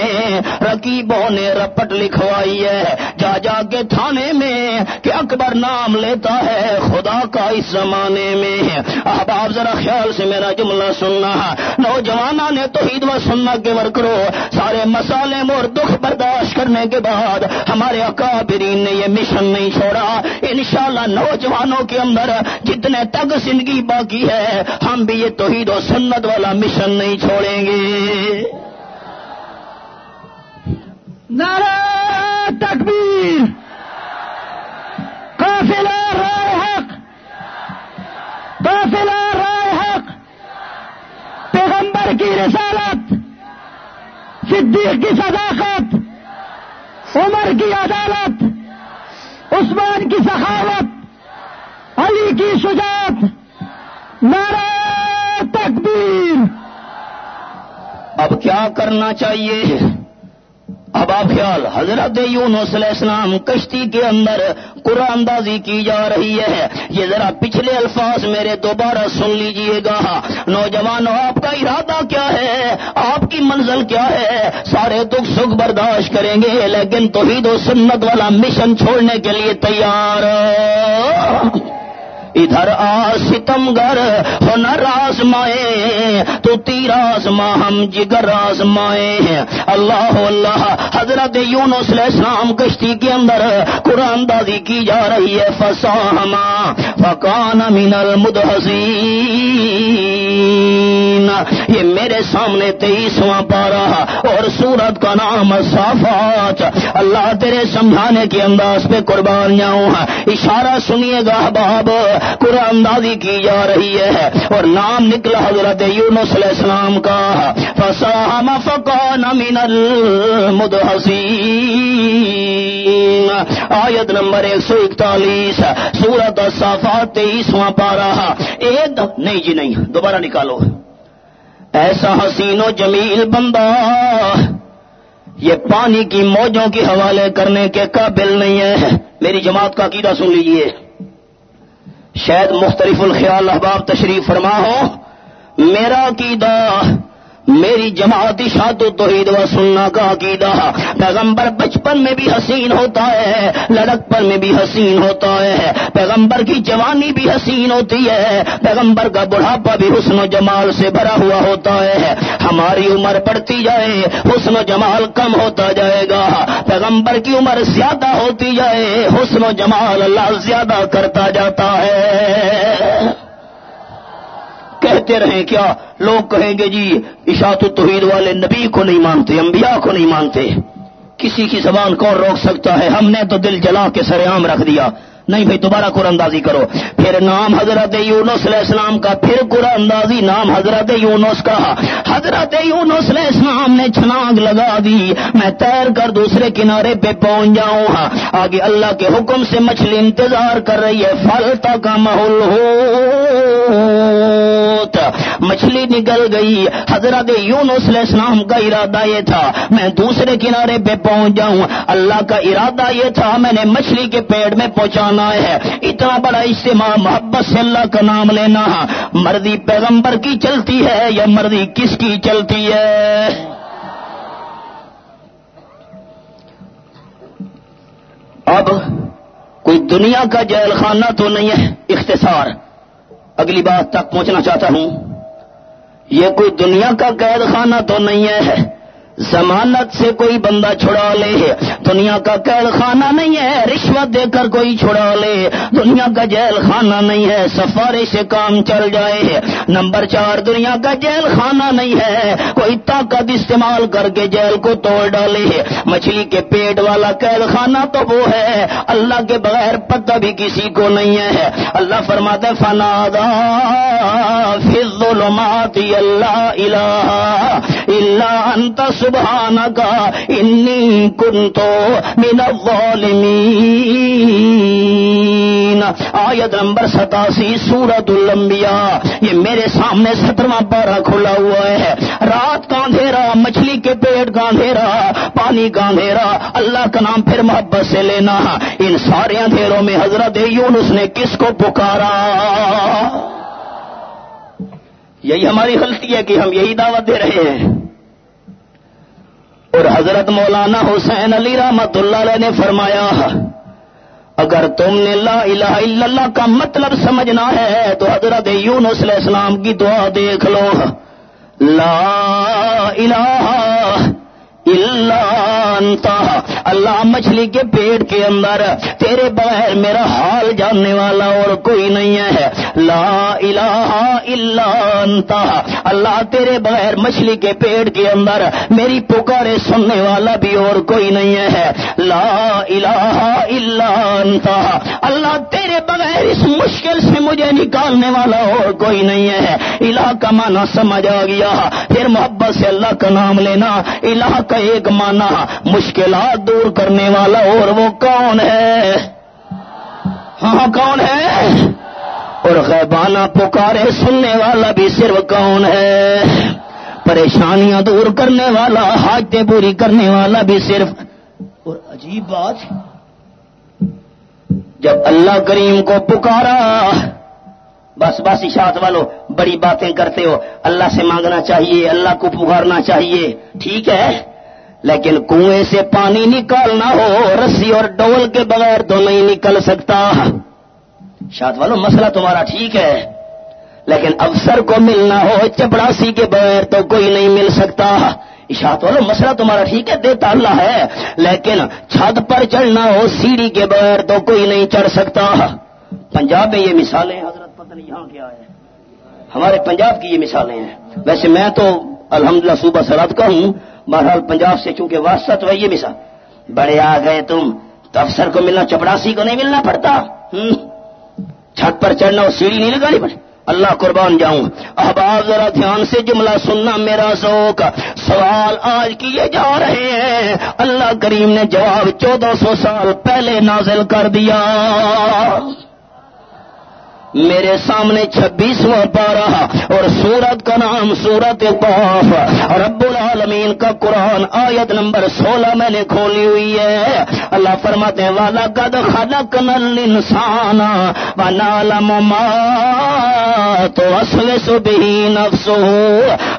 رقیبوں نے رپٹ لکھوائی ہے۔ جا جا کے تھانے میں کہ اکبر نام لیتا ہے خدا کا اس زمانے میں۔ اب آپ ذرا خیال سے میرا جملہ سننا۔ نوجوانوں نے تو عید و سننا کے ورکرو سارے مسالے اور دکھ برداشت کرنے کے بعد ہمارے اکابرین نے یہ مشن نہیں چھوڑا۔ انشاءاللہ نوجوانوں کے اندر جتنے تک زندگی باقی ہے، ہم بھی یہ توحید و سنت والا مشن نہیں چھوڑیں گے۔ نعرہ تکبیر۔ قافلہ قافلہ رائے حق۔ پیغمبر کی رسالت، صدیق کی صداقت، عمر کی عدالت، عثمان کی سخاوت، علی کی شجاعت۔ نعرہ تکبیر۔ اب کیا کرنا چاہیے؟ اب آپ خیال حضرت یونس علیہ السلام کشتی کے اندر قرآن اندازی کی جا رہی ہے۔ یہ ذرا پچھلے الفاظ میرے دوبارہ سن لیجیے گا۔ نوجوانوں آپ کا ارادہ کیا ہے؟ آپ کی منزل کیا ہے؟ سارے دکھ سکھ برداشت کریں گے، لیکن توحید و سنت والا مشن چھوڑنے کے لیے تیار۔ ادھر آ ستم گر ہو نہ تو تیراز ماں ہم جگر راز اللہ اللہ، حضرت یونس علیہ السلام کشتی کے اندر قرآن دادی کی جا رہی ہے فساہما فکان من المدحسین یہ میرے سامنے تیئیسواں پارا اور سورت کا نام صافات۔ اللہ تیرے سمجھانے کے انداز پہ قربان جاؤں اشارہ سنیے گا باب قرآن اندازی کی جا رہی ہے اور نام نکلا حضرت یونس علیہ السلام کا۔ فسام فقان من المدحسین آیت نمبر ایک سو اکتالیس سورت صافات تیئیسواں پارا ایک نہیں جی نہیں، دوبارہ نکالو۔ ایسا حسین و جمیل بندہ، یہ پانی کی موجوں کے حوالے کرنے کے قابل نہیں ہے۔ میری جماعت کا عقیدہ سن لیجیے۔ شاید مختلف الخیال احباب تشریف فرما ہو میرا عقیدہ میری جماعت شاد و توحید و سننا کا عقیدہ پیغمبر بچپن میں بھی حسین ہوتا ہے لڑکپن میں بھی حسین ہوتا ہے۔ پیغمبر کی جوانی بھی حسین ہوتی ہے، پیغمبر کا بڑھاپا بھی حسن و جمال سے بھرا ہوا ہوتا ہے۔ ہماری عمر بڑھتی جائے، حسن و جمال کم ہوتا جائے گا۔ پیغمبر کی عمر زیادہ ہوتی جائے، حسن و جمال اللہ زیادہ کرتا جاتا ہے۔ کہتے رہیں کیا؟ لوگ کہیں گے جی اشاعت التوحید والے نبی کو نہیں مانتے، انبیاء کو نہیں مانتے۔ کسی کی زبان کون روک سکتا ہے؟ ہم نے تو دل جلا کے سر عام رکھ دیا۔ نہیں بھائی دوبارہ قرآن اندازی کرو۔ پھر نام حضرت یونس علیہ السلام کا پھر قرآن اندازی، نام حضرت یونس کا۔ حضرت یونس علیہ السلام نے چھناگ لگا دی۔ میں تیر کر دوسرے کنارے پہ پہنچ جاؤں ہاں۔ آگے اللہ کے حکم سے مچھلی انتظار کر رہی ہے۔ فلتا کا محل ہو مچھلی نکل گئی۔ حضرت یونس علیہ السلام کا ارادہ یہ تھا۔ میں دوسرے کنارے پہ پہنچ جاؤں۔ اللہ کا ارادہ یہ تھا۔ میں نے مچھلی کے پیڑ میں پہنچانا۔ ہے اتنا بڑا اجتماع محبت سے اللہ کا نام لینا مرضی پیغمبر کی چلتی ہے یا مرضی کس کی چلتی ہے؟ اب کوئی دنیا کا جیل خانہ تو نہیں ہے، اختصار۔ اگلی بات تک پہنچنا چاہتا ہوں۔ یہ کوئی دنیا کا قید خانہ تو نہیں ہے۔ ضمانت سے کوئی بندہ چھڑا لے، دنیا کا قید خانہ نہیں ہے، رشوت دے کر کوئی چھڑا لے۔ دنیا کا جیل خانہ نہیں ہے سفارے سے کام چل جائے۔ نمبر چار، دنیا کا جیل خانہ نہیں ہے۔ کوئی طاقت استعمال کر کے جیل کو توڑ ڈالے۔ مچھلی کے پیٹ والا قید خانہ تو وہ ہے۔ اللہ کے بغیر پتہ بھی کسی کو نہیں ہے۔ اللہ فرماتے فنادا الظلمات اللہ الہ الا انت سبحان کا انی کن تو الظالمین۔ آیت نمبر ستاسی سورت الانبیاء۔ یہ میرے سامنے سترواں پارا کھلا ہوا ہے۔ رات کا اندھیرا، مچھلی کے پیٹ کا اندھیرا، پانی کا اندھیرا۔ اللہ کا نام پھر محبت سے لینا۔ ان سارے اندھیروں میں حضرت یونس نے کس کو پکارا؟ یہی ہماری غلطی ہے کہ ہم یہی دعوت دے رہے ہیں۔ حضرت مولانا حسین علی رحمت اللہ علیہ نے فرمایا، اگر تم نے لا الہ الا اللہ کا مطلب سمجھنا ہے، تو حضرت یونس علیہ السلام کی دعا دیکھ لو۔ لا الہ ہاں۔ اللہ مچھلی کے پیڑ کے اندر تیرے بغیر میرا حال جاننے والا اور کوئی نہیں ہے۔ لا الہ الا انت اللہ تیرے بغیر مچھلی کے پیڑ کے اندر میری پکارے سننے والا بھی اور کوئی نہیں ہے۔ لا الہ الا انت اللہ تیرے بغیر اس مشکل سے مجھے نکالنے والا اور کوئی نہیں ہے۔ الہ کا معنی سمجھ آ گیا۔ پھر محبت سے اللہ کا نام لینا۔ الہ کا ایک مانا مشکلات دور کرنے والا، اور وہ کون ہے؟ ہاں کون ہے؟ اور غیبانہ پکارے سننے والا بھی صرف کون ہے؟ پریشانیاں دور کرنے والا، حاجتیں پوری کرنے والا بھی صرف۔ اور عجیب بات، جب اللہ کریم کو پکارا، بس بس اشاعت والو، بڑی باتیں کرتے ہو۔ اللہ سے مانگنا چاہیے، اللہ کو پکارنا چاہیے، ٹھیک ہے؟ لیکن کنویں سے پانی نکالنا ہو، رسی اور ڈول کے بغیر تو نہیں نکل سکتا۔ شاد والو، مسئلہ تمہارا ٹھیک ہے، لیکن افسر کو ملنا ہو، چپڑاسی کے بغیر تو کوئی نہیں مل سکتا۔ اشاعت والو، مسئلہ تمہارا ٹھیک ہے، دیتا اللہ ہے، لیکن چھت پر چڑھنا ہو، سیڑھی کے بغیر تو کوئی نہیں چڑھ سکتا۔ پنجاب میں یہ مثالیں حضرت پتہ نہیں یہاں کیا ہے ہمارے پنجاب کی یہ مثالیں ہیں۔ ویسے میں تو الحمدللہ صوبہ سرحد کا ہوں بہرحال پنجاب سے چونکہ واسطہ تو یہ مثال بڑے آ گئے تم، تو افسر کو ملنا، چپڑاسی کو نہیں ملنا پڑتا۔ چھت پر چڑھنا اور سیڑھی نہیں لگانی پڑے اللہ قربان جاؤں۔ اب آپ ذرا دھیان سے جملہ سننا میرا ذوق سوال آج کیے جا رہے ہیں۔ اللہ کریم نے جواب چودہ سو سال پہلے نازل کر دیا۔ میرے سامنے چھبیسواں پارا اور سورت کا نام سورت قوف رب العالمین کا قرآن آیت نمبر سولہ میں نے کھولی ہوئی ہے. اللہ فرماتے والا قد خلق نل انسان ما تو اصل سبھی نفسو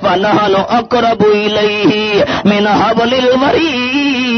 و نہلو اقرب الیہ من حبل الورید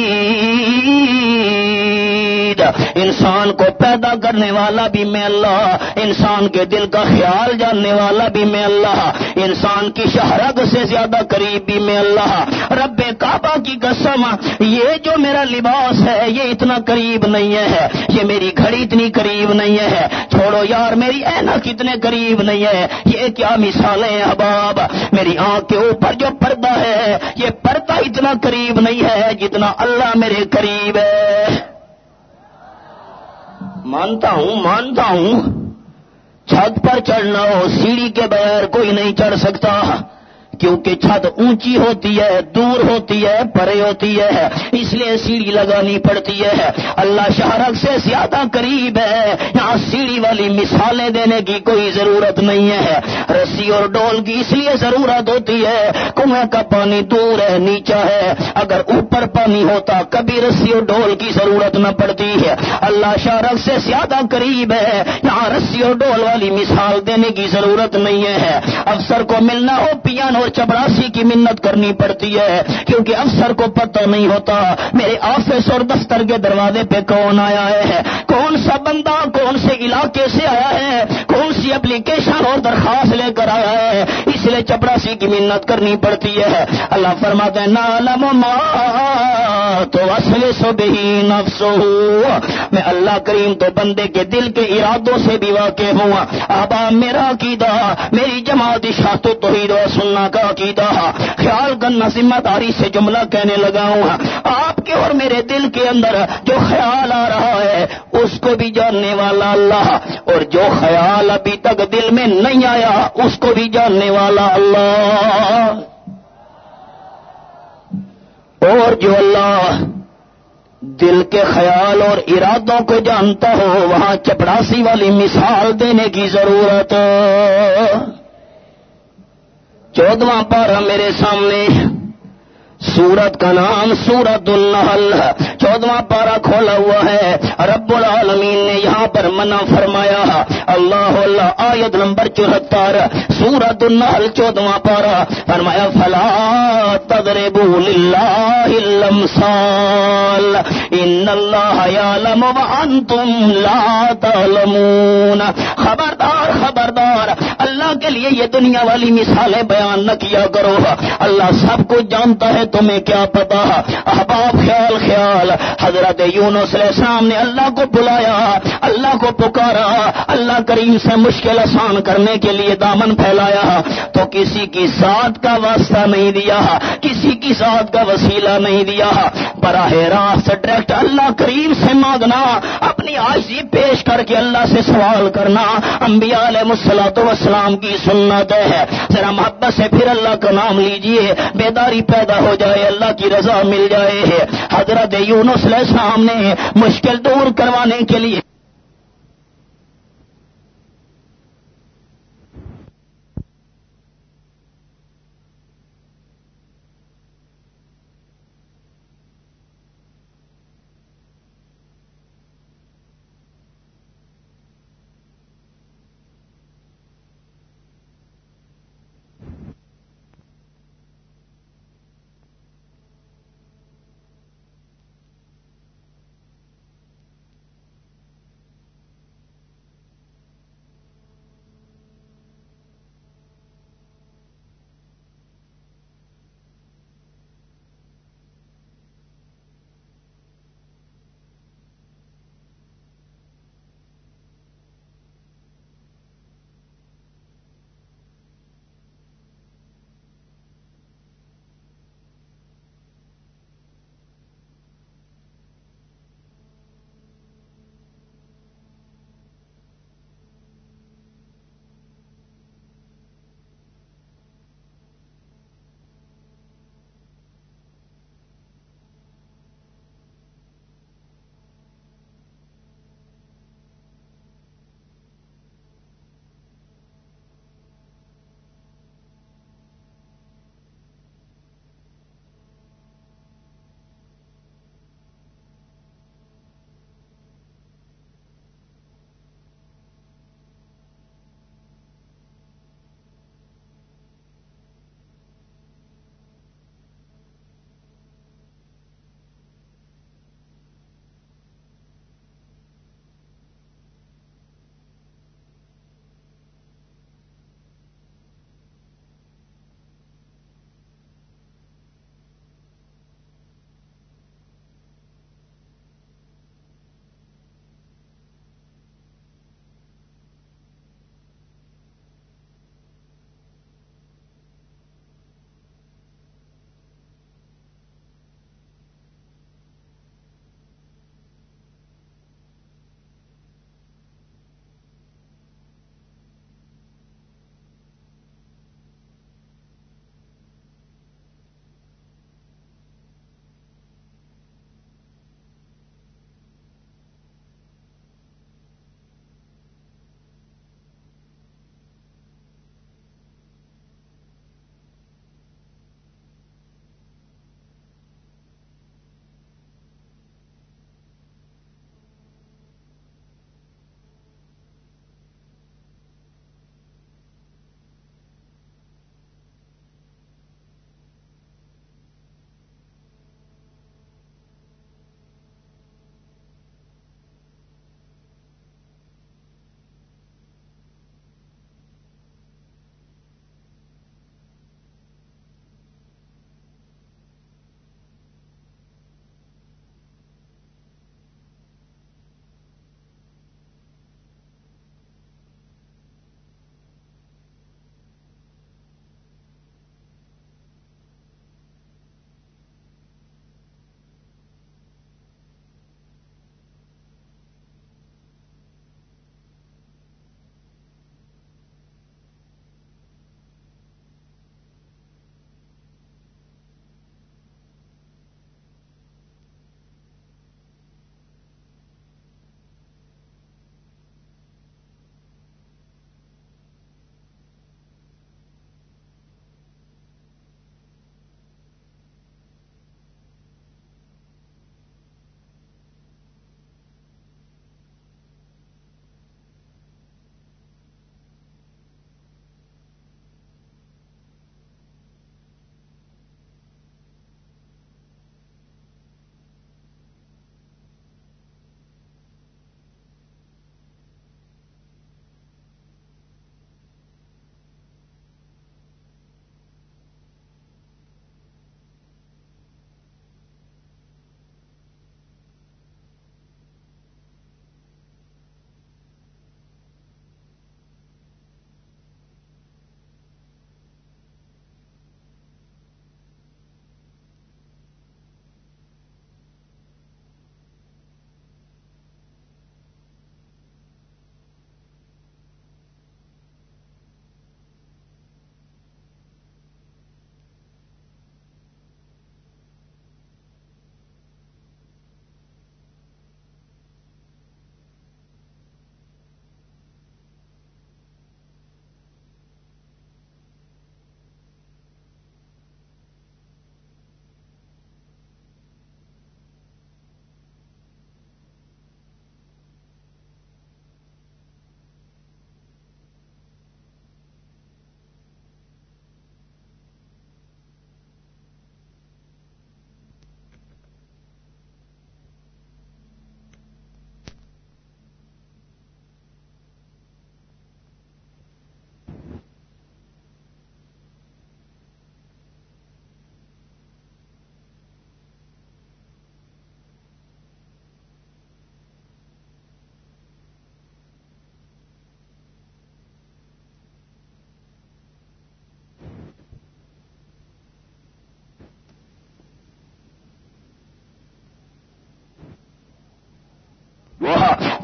انسان کو پیدا کرنے والا بھی میں اللہ۔ انسان کے دل کا خیال جاننے والا بھی میں اللہ۔ انسان کی شہرت سے زیادہ قریب بھی میں اللہ۔ رب کعبہ کی قسم، یہ جو میرا لباس ہے، یہ اتنا قریب نہیں ہے۔ یہ میری گھڑی اتنی قریب نہیں ہے۔ چھوڑو یار، میری اینا کتنے قریب نہیں ہے۔ یہ کیا مثالیں احباب؟ میری آنکھ کے اوپر جو پردہ ہے، یہ پردہ اتنا قریب نہیں ہے جتنا اللہ میرے قریب ہے۔ مانتا ہوں مانتا ہوں۔ چھت پر چڑھنا ہو سیڑھی کے بغیر کوئی نہیں چڑھ سکتا۔ کیونکہ چھت اونچی ہوتی ہے، دور ہوتی ہے، پرے ہوتی ہے، اس لیے سیڑھی لگانی پڑتی ہے۔ اللہ شہرک سے زیادہ قریب ہے۔ یہاں سیڑھی والی مثالیں دینے کی کوئی ضرورت نہیں ہے۔ رسی اور ڈول کی اس لیے ضرورت ہوتی ہے۔ کنویں کا پانی دور ہے، نیچا ہے۔ اگر اوپر پانی ہوتا، کبھی رسی اور ڈول کی ضرورت نہ پڑتی ہے۔ اللہ شہرک سے زیادہ قریب ہے۔ یہاں رسی اور ڈول والی مثال دینے کی ضرورت نہیں ہے۔ افسر کو ملنا ہو، پیانو اور چپراسی کی منت کرنی پڑتی ہے، کیونکہ افسر کو پتہ نہیں ہوتا میرے آفس اور دفتر کے دروازے پہ کون آیا ہے، کون سا بندہ کون سے علاقے سے آیا ہے، کون سی اپلیکیشن اور درخواست لے کر آیا ہے، اس لیے چپراسی کی منت کرنی پڑتی ہے۔ اللہ فرماتے ہیں نالم تو اصل سو بھی نفس میں اللہ کریم تو بندے کے دل کے ارادوں سے بھی واقع ہوں۔ آبا میرا عقیدہ، میری جماعت شاط تو ہی سننا کا عقیدہ خیال کرنا ذمہ داری سے جملہ کہنے لگا ہوں۔ آپ کے اور میرے دل کے اندر جو خیال آ رہا ہے، اس کو بھی جاننے والا اللہ۔ اور جو خیال ابھی تک دل میں نہیں آیا، اس کو بھی جاننے والا اللہ۔ اور جو اللہ دل کے خیال اور ارادوں کو جانتا ہو، وہاں چپڑاسی والی مثال دینے کی ضرورت۔ چودواں پارا میرے سامنے سورت کا نام سورت النحل چودواں پارا کھولا ہوا ہے۔ رب العالمین نے یہاں پر منع فرمایا۔ اللہ اللہ، آیت نمبر چوہتر سورت النحل، چودواں پارا فرمایا، فلا تدربو للہ الامثال۔ ان اللہ یعلم وانتم لا تعلمون۔ خبردار خبردار، اللہ کے لیے یہ دنیا والی مثالیں بیان نہ کیا کرو۔ اللہ سب کو جانتا ہے، تمہیں کیا پتا احباب، خیال خیال۔ حضرت یونس علیہ السلام نے اللہ کو بلایا، اللہ کو پکارا، اللہ کریم سے مشکل آسان کرنے کے لیے دامن پھیلایا۔ تو کسی کی ذات کا واسطہ نہیں دیا، کسی کی ذات کا وسیلہ نہیں دیا۔ براہ راست ڈائریکٹ اللہ کریم سے مانگنا، اپنی آجی پیش کر کے اللہ سے سوال کرنا۔ انبیاء علیہ مسلط وسلام کی سنت ہے۔ ذرا محبت سے پھر اللہ کا نام لیجیے، بیداری پیدا ہو جائے، اللہ کی رضا مل جائے۔ حضرت یونس علیہ السلام نے مشکل دور کروانے کے لیے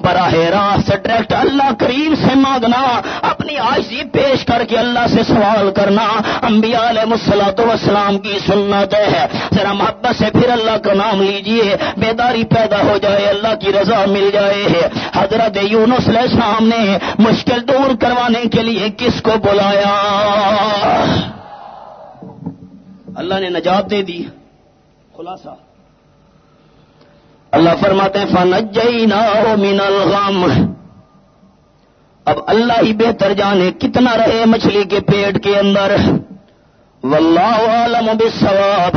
براہ راست ڈائریکٹ اللہ کریم سے مانگنا، اپنی آجی پیش کر کے اللہ سے سوال کرنا۔ انبیاء علیہ مسلط وسلام کی سنت ہے۔ ذرا محبت سے پھر اللہ کا نام لیجیے۔ بیداری پیدا ہو جائے، اللہ کی رضا مل جائے حضرت یونس علیہ السلام نے مشکل دور کروانے کے لیے کس کو بلایا؟ اللہ نے نجات دے دی۔ خلاصہ اللہ فرماتے ہیں فنجینا من الغم۔ اب اللہ ہی بہتر جانے کتنا رہے مچھلی کے پیٹ کے اندر۔ واللہ عالم بالثواب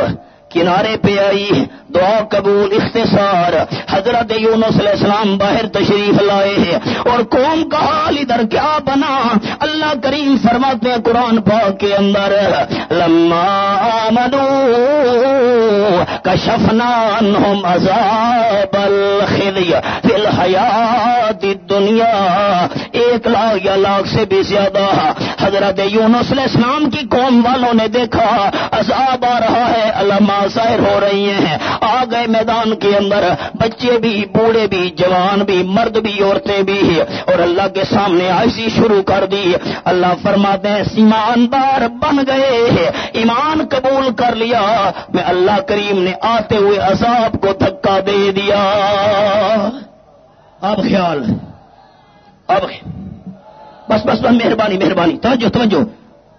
کنارے پہ آئی، دعا قبول، اختصار۔ حضرت یونس علیہ السلام باہر تشریف لائے ہیں۔ اور قوم کا حال ادھر کیا بنا؟ اللہ کریم فرماتے ہیں، قرآن پاک کے اندر، لما آمنو کشفنا عنہم عذاب الخزی فی الحیات الدنیا۔ ایک لاکھ یا لاکھ سے بھی زیادہ حضرت یونس علیہ السلام کی قوم والوں نے دیکھا، عذاب آ رہا ہے علامہ ظاہر ہو رہی ہیں۔ آ گئے میدان کے اندر۔ بچے بھی، بوڑھے بھی، جوان بھی، مرد بھی، عورتیں بھی۔ اور اللہ کے سامنے ایسی شروع کر دی۔ اللہ فرماتے ہیں ایماندار بن گئے ایمان قبول کر لیا۔ میں اللہ کریم نے آتے ہوئے عذاب کو دھکا دے دیا۔ اب خیال اب بس بس بس، مہربانی مہربانی۔ توجہ توجہ۔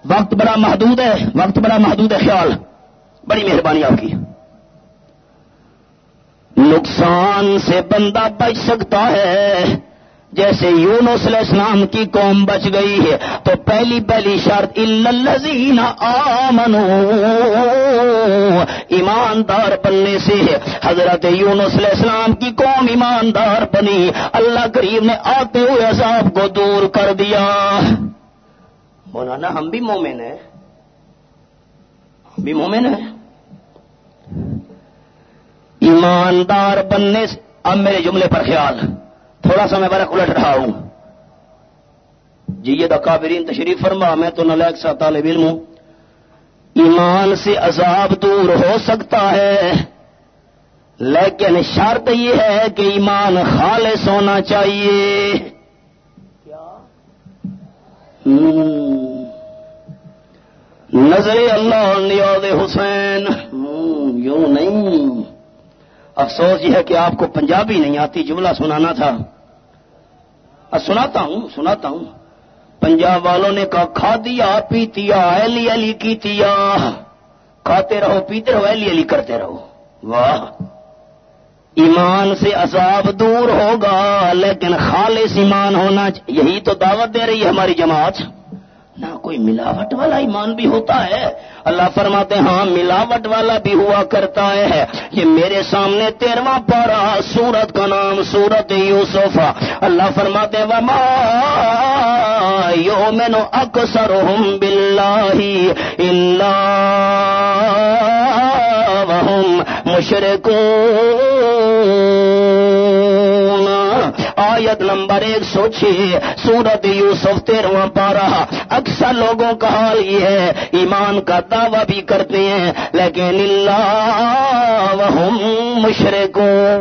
وقت بڑا محدود ہے۔ وقت بڑا محدود ہے، خیال۔ بڑی مہربانی آپ کی۔ نقصان سے بندہ بچ سکتا ہے۔ جیسے یونس علیہ السلام کی قوم بچ گئی ہے، تو پہلی پہلی شرط الزین آمنو ایماندار بننے سے حضرت یونس علیہ السلام کی قوم ایماندار بنی۔ اللہ کریم نے آتے ہوئے عذاب کو دور کر دیا۔ مولانا، ہم بھی مومن ہیں۔ ہم بھی مومن ہیں۔ ایماندار بننے سے اب میرے جملے پر خیال۔ تھوڑا سا میں برق الٹ رہا ہوں۔ جی یہ دکابرین تشریف فرما، میں تو نلیک سا طالب علم ہوں۔ ایمان سے عذاب دور ہو سکتا ہے، لیکن شرط یہ ہے کہ ایمان خالص ہونا چاہیے۔ نظر اللہ نیاد حسین۔ یوں نہیں۔ افسوس یہ ہے کہ آپ کو پنجابی نہیں آتی، جملہ سنانا تھا۔ سناتا ہوں سناتا ہوں۔ پنجاب والوں نے کہا، کھا دیا پیتیا ایلی ایلی کیتیا کھاتے رہو، پیتے رہو ایلی ایلی کرتے رہو۔ واہ۔ ایمان سے عذاب دور ہوگا، لیکن خالص ایمان ہونا یہی تو دعوت دے رہی ہے ہماری جماعت۔ نہ کوئی ملاوٹ والا ایمان بھی ہوتا ہے۔ اللہ فرماتے ہاں ملاوٹ والا بھی ہوا کرتا ہے۔ یہ میرے سامنے تیرواں پارا سورت کا نام سورت یوسف۔ اللہ فرماتے وما یو مینو اکثر ہم بلاہی اللہ آیت نمبر ایک سو چھ سورت یوسف تیرواں پارا اکثر لوگوں کا حال یہ ہے، ایمان کا دعویٰ بھی کرتے ہیں، لیکن اللہ مشرقوں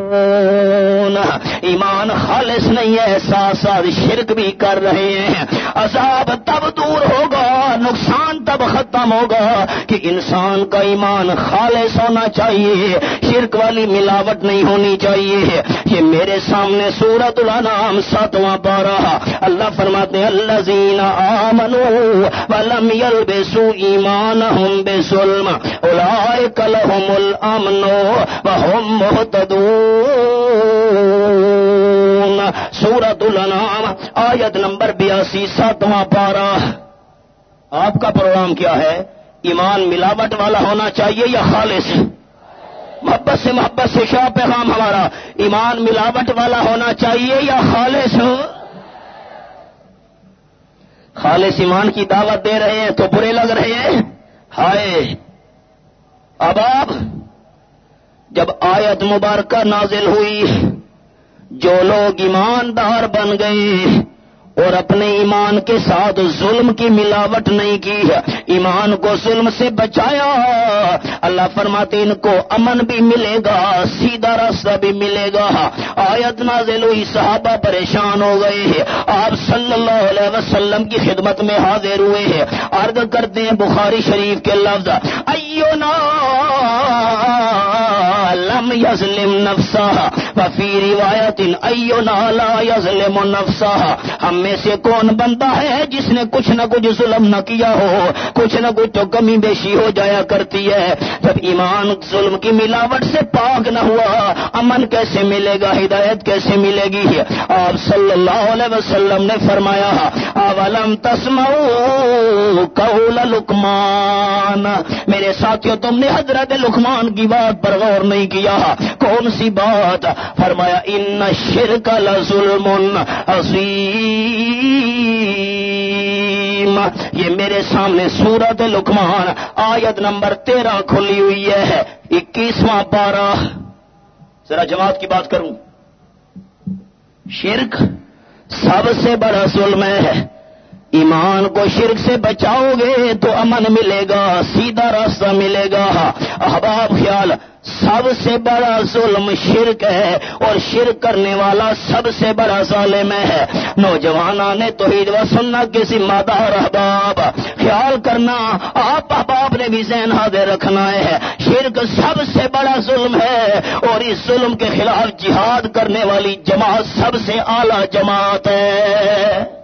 ایمان خالص نہیں ہے، ساتھ ساتھ شرک بھی کر رہے ہیں۔ عذاب تب دور ہوگا، نقصان تب ختم ہوگا کہ انسان کا ایمان خالص ہونا چاہیے۔ شرک والی ملاوٹ نہیں ہونی چاہیے۔ یہ میرے سامنے سورت الانام ساتواں پارا۔ اللہ فرماتے اللہ زینا آمنو ولم يلبسوا ایمانهم بظلم اولئک لهم الامن وهم مهتدون سورت الانام آیت نمبر بیاسی، ساتواں پارا۔ آپ کا پروگرام کیا ہے؟ ایمان ملاوٹ والا ہونا چاہیے یا خالص؟ محبت سے محبت سے شاہ پیغام ہمارا ایمان ملاوٹ والا ہونا چاہیے یا خالص؟ خالص ایمان کی دعوت دے رہے ہیں تو برے لگ رہے ہیں؟ ہائے! اب آپ، جب آیت مبارکہ نازل ہوئی، جو لوگ ایماندار بن گئے اور اپنے ایمان کے ساتھ ظلم کی ملاوٹ نہیں کی ہے۔ ایمان کو ظلم سے بچایا۔ اللہ فرماتے ان کو امن بھی ملے گا، سیدھا راستہ بھی ملے گا۔ آیت نازل ہوئی، صحابہ پریشان ہو گئے ہیں۔ آپ صلی اللہ علیہ وسلم کی خدمت میں حاضر ہوئے ہیں۔ عرض کرتے ہیں، بخاری شریف کے لفظ، ایو نا لم یظلم نفسا وفی روایت ایو لا یظلم نفسا ہم میں سے کون بندہ ہے جس نے کچھ نہ کچھ ظلم نہ کیا ہو؟ کچھ نہ کچھ تو کمی بیشی ہو جایا کرتی ہے۔ جب ایمان ظلم کی ملاوٹ سے پاک نہ ہوا، امن کیسے ملے گا؟ ہدایت کیسے ملے گی؟ آپ صلی اللہ علیہ وسلم نے فرمایا، اولم تسمعوا قول لکمان میرے ساتھیوں، تم نے حضرت لکمان کی بات پر غور نہیں کیا۔ کون سی بات؟ فرمایا ان شرک لظلم عظیم یہ میرے سامنے سورت لکمان آیت نمبر تیرہ کھلی ہوئی ہے، اکیسواں پارہ۔ ذرا جماعت کی بات کروں۔ شرک سب سے بڑا ظلم ہے۔ ایمان کو شرک سے بچاؤ گے تو امن ملے گا، سیدھا راستہ ملے گا۔ احباب خیال، سب سے بڑا ظلم شرک ہے اور شرک کرنے والا سب سے بڑا ظالم ہے۔ نوجوان نے تو و سننا کے ذمہ دار احباب، خیال کرنا، آپ احباب نے بھی ذہن حاضر رکھنا ہے۔ شرک سب سے بڑا ظلم ہے اور اس ظلم کے خلاف جہاد کرنے والی جماعت سب سے اعلی جماعت ہے۔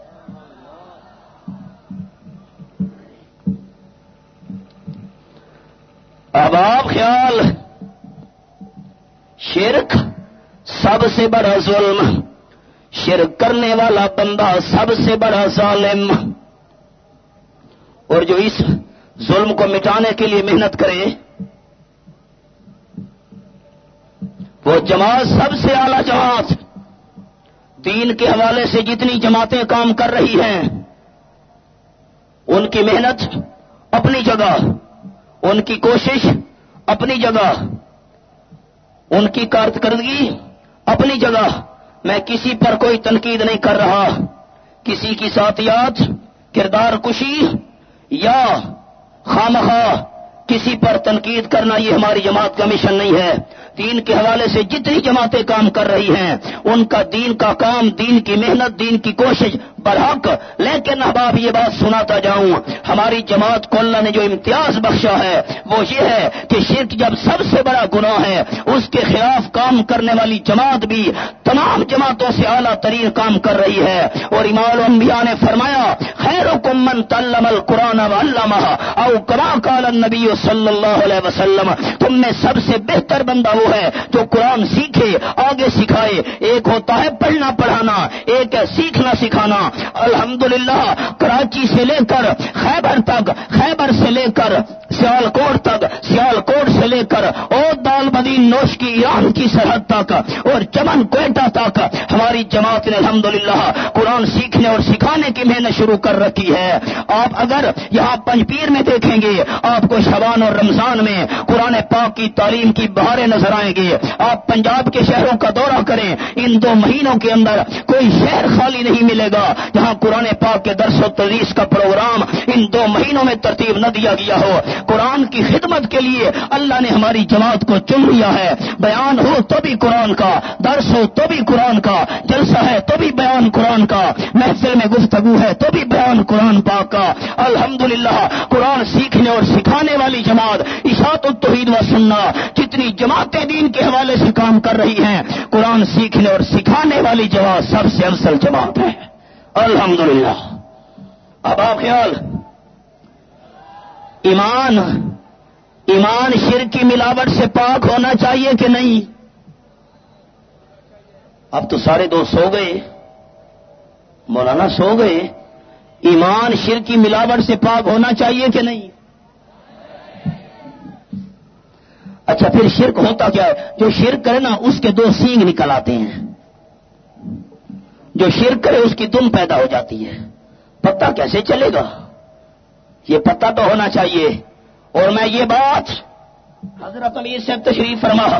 احباب خیال، شرک سب سے بڑا ظلم، شرک کرنے والا بندہ سب سے بڑا ظالم۔ اور جو اس ظلم کو مٹانے کے لیے محنت کرے، وہ جماعت سب سے اعلی جماعت، دین کے حوالے سے جتنی جماعتیں کام کر رہی ہیں، ان کی محنت اپنی جگہ۔ ان کی کوشش اپنی جگہ، ان کی کارکردگی اپنی جگہ۔ میں کسی پر کوئی تنقید نہیں کر رہا۔ کسی کی ساتیات کردار کشی یا خامخواہ کسی پر تنقید کرنا یہ ہماری جماعت کا مشن نہیں ہے۔ دین کے حوالے سے جتنی جماعتیں کام کر رہی ہیں، ان کا دین کا کام، دین کی محنت، دین کی کوشش برحق. لیکن احباب یہ بات سناتا جاؤں، ہماری جماعت کو اللہ نے جو امتیاز بخشا ہے، وہ یہ ہے کہ شرک جب سب سے بڑا گناہ ہے، اس کے خلاف کام کرنے والی جماعت بھی تمام جماعتوں سے اعلیٰ ترین کام کر رہی ہے۔ اور امام الانبیاء نے فرمایا خیر من تلم القرآن او کما کال نبی صلی اللہ علیہ وسلم، تم میں سب سے بہتر بندہ وہ ہے جو قرآن سیکھے، آگے سکھائے۔ ایک ہوتا ہے پڑھنا، پڑھانا۔ ایک ہے سیکھنا، سکھانا۔ الحمدللہ، کراچی سے لے کر خیبر تک، خیبر سے لے کر سیال کوٹ تک سیال کوٹ سے لے کر اور دال بدین نوش کی ایران کی سرحد تک اور چمن کوئٹہ تک۔ ہماری جماعت نے الحمدللہ قرآن سیکھنے اور سکھانے کی محنت شروع کر رکھی ہے۔ آپ اگر یہاں پنجپیر میں دیکھیں گے، آپ کو شبان اور رمضان میں قرآن پاک کی تعلیم کی بہاریں نظر آئیں گے آپ پنجاب کے شہروں کا دورہ کریں۔ ان دو مہینوں کے اندر کوئی شہر خالی نہیں ملے گا جہاں قرآن پاک کے درس و تدریس کا پروگرام ان دو مہینوں میں ترتیب نہ دیا گیا ہو۔ قرآن کی خدمت کے لیے اللہ نے ہماری جماعت کو چن لیا ہے۔ بیان ہو تو بھی قرآن کا، درس ہو تو بھی قرآن کا، جلسہ ہے تو بھی بیان قرآن کا۔ محفل میں گفتگو ہے تو بھی بیان قرآن پاک کا۔ الحمدللہ، قرآن سیکھنے اور سکھانے والی جماعت، اشاعت التوحید و سننا جتنی جماعتیں دین کے حوالے سے کام کر رہی ہیں، قرآن سیکھنے اور سکھانے والی جماعت سب سے افضل جماعت ہے الحمدللہ۔ اب آپ خیال۔ ایمان ایمان شر کی ملاوٹ سے پاک ہونا چاہیے کہ نہیں؟ اب تو سارے دوست سو گئے۔ مولانا سو گئے۔ ایمان شر کی ملاوٹ سے پاک ہونا چاہیے کہ نہیں؟ اچھا پھر شرک ہوتا کیا ہے؟ جو شرک کرے نا، اس کے دو سینگ نکل آتے ہیں۔ جو شرک کرے اس کی دم پیدا ہو جاتی ہے۔ پتہ کیسے چلے گا؟ یہ پتہ تو ہونا چاہیے۔ اور میں یہ بات حضرت امیر سے تشریف فرما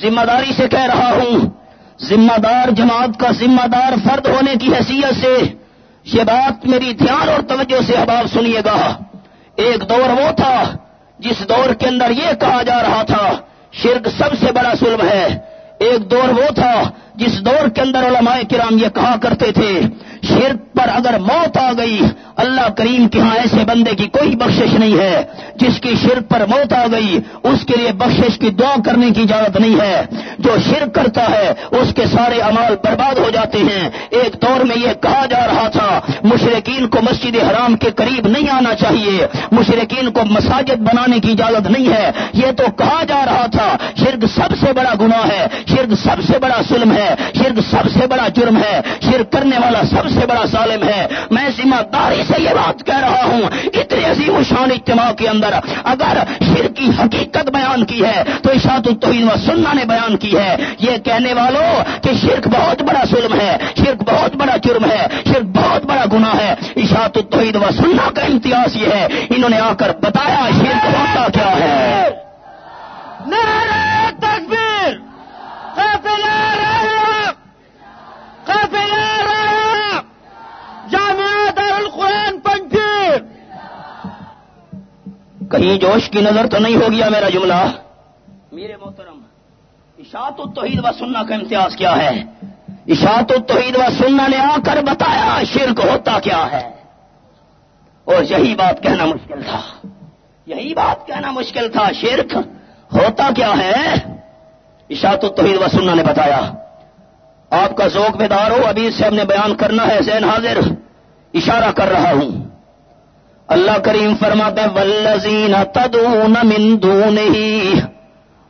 ذمہ داری سے کہہ رہا ہوں۔ ذمہ دار جماعت کا ذمہ دار فرد ہونے کی حیثیت سے یہ بات میری دھیان اور توجہ سے احباب سنیے گا۔ ایک دور وہ تھا جس دور کے اندر یہ کہا جا رہا تھا، شرک سب سے بڑا ظلم ہے۔ ایک دور وہ تھا جس دور کے اندر علماء کرام یہ کہا کرتے تھے، شرک پر اگر موت آ گئی اللہ کریم کے ہاں ایسے بندے کی کوئی بخشش نہیں ہے، جس کی شرک پر موت آ گئی، اس کے لیے بخشش کی دعا کرنے کی اجازت نہیں ہے۔ جو شرک کرتا ہے، اس کے سارے امال برباد ہو جاتے ہیں۔ ایک دور میں یہ کہا جا رہا تھا مشرقین کو مسجد حرام کے قریب نہیں آنا چاہیے۔ مشرقین کو مساجد بنانے کی اجازت نہیں ہے۔ یہ تو کہا جا رہا تھا، شرک سب سے بڑا گناہ ہے، شرک سب سے بڑا سلم ہے، شرک سب سے بڑا جرم ہے، شرک کرنے والا سب سے بڑا ظالم ہے۔ میں ذمہ داری سے یہ بات کہہ رہا ہوں، اتنے عظیم شان اجتماع کے اندر اگر شرک کی حقیقت بیان کی ہے، تو اشاعت التوحید و سننا نے بیان کی ہے۔ یہ کہنے والوں کہ شرک بہت بڑا ظلم ہے، شرک بہت بڑا جرم ہے، شرک بہت بڑا گناہ ہے۔ اشاعت التوحید و سننا کا امتیاز یہ ہے، انہوں نے آ کر بتایا شرک ہوتا کیا ہے۔ تکبیر! کہیں جوش کی نظر تو نہیں ہو گیا میرا جملہ؟ میرے محترم اشاعت التوحید و سننا کا امتیاز کیا ہے؟ اشاعت التوحید و سننا نے آ کر بتایا شرک ہوتا کیا ہے؟ اور یہی بات کہنا مشکل تھا۔ یہی بات کہنا مشکل تھا۔ شرک ہوتا کیا ہے؟ اشاعت التوحید و سننا نے بتایا۔ آپ کا ذوق بیدار ہو ابھی سے ہم نے بیان کرنا ہے زین حاضر اشارہ کر رہا ہوں۔ اللہ کریم فرماتے ولزین تدون من دونه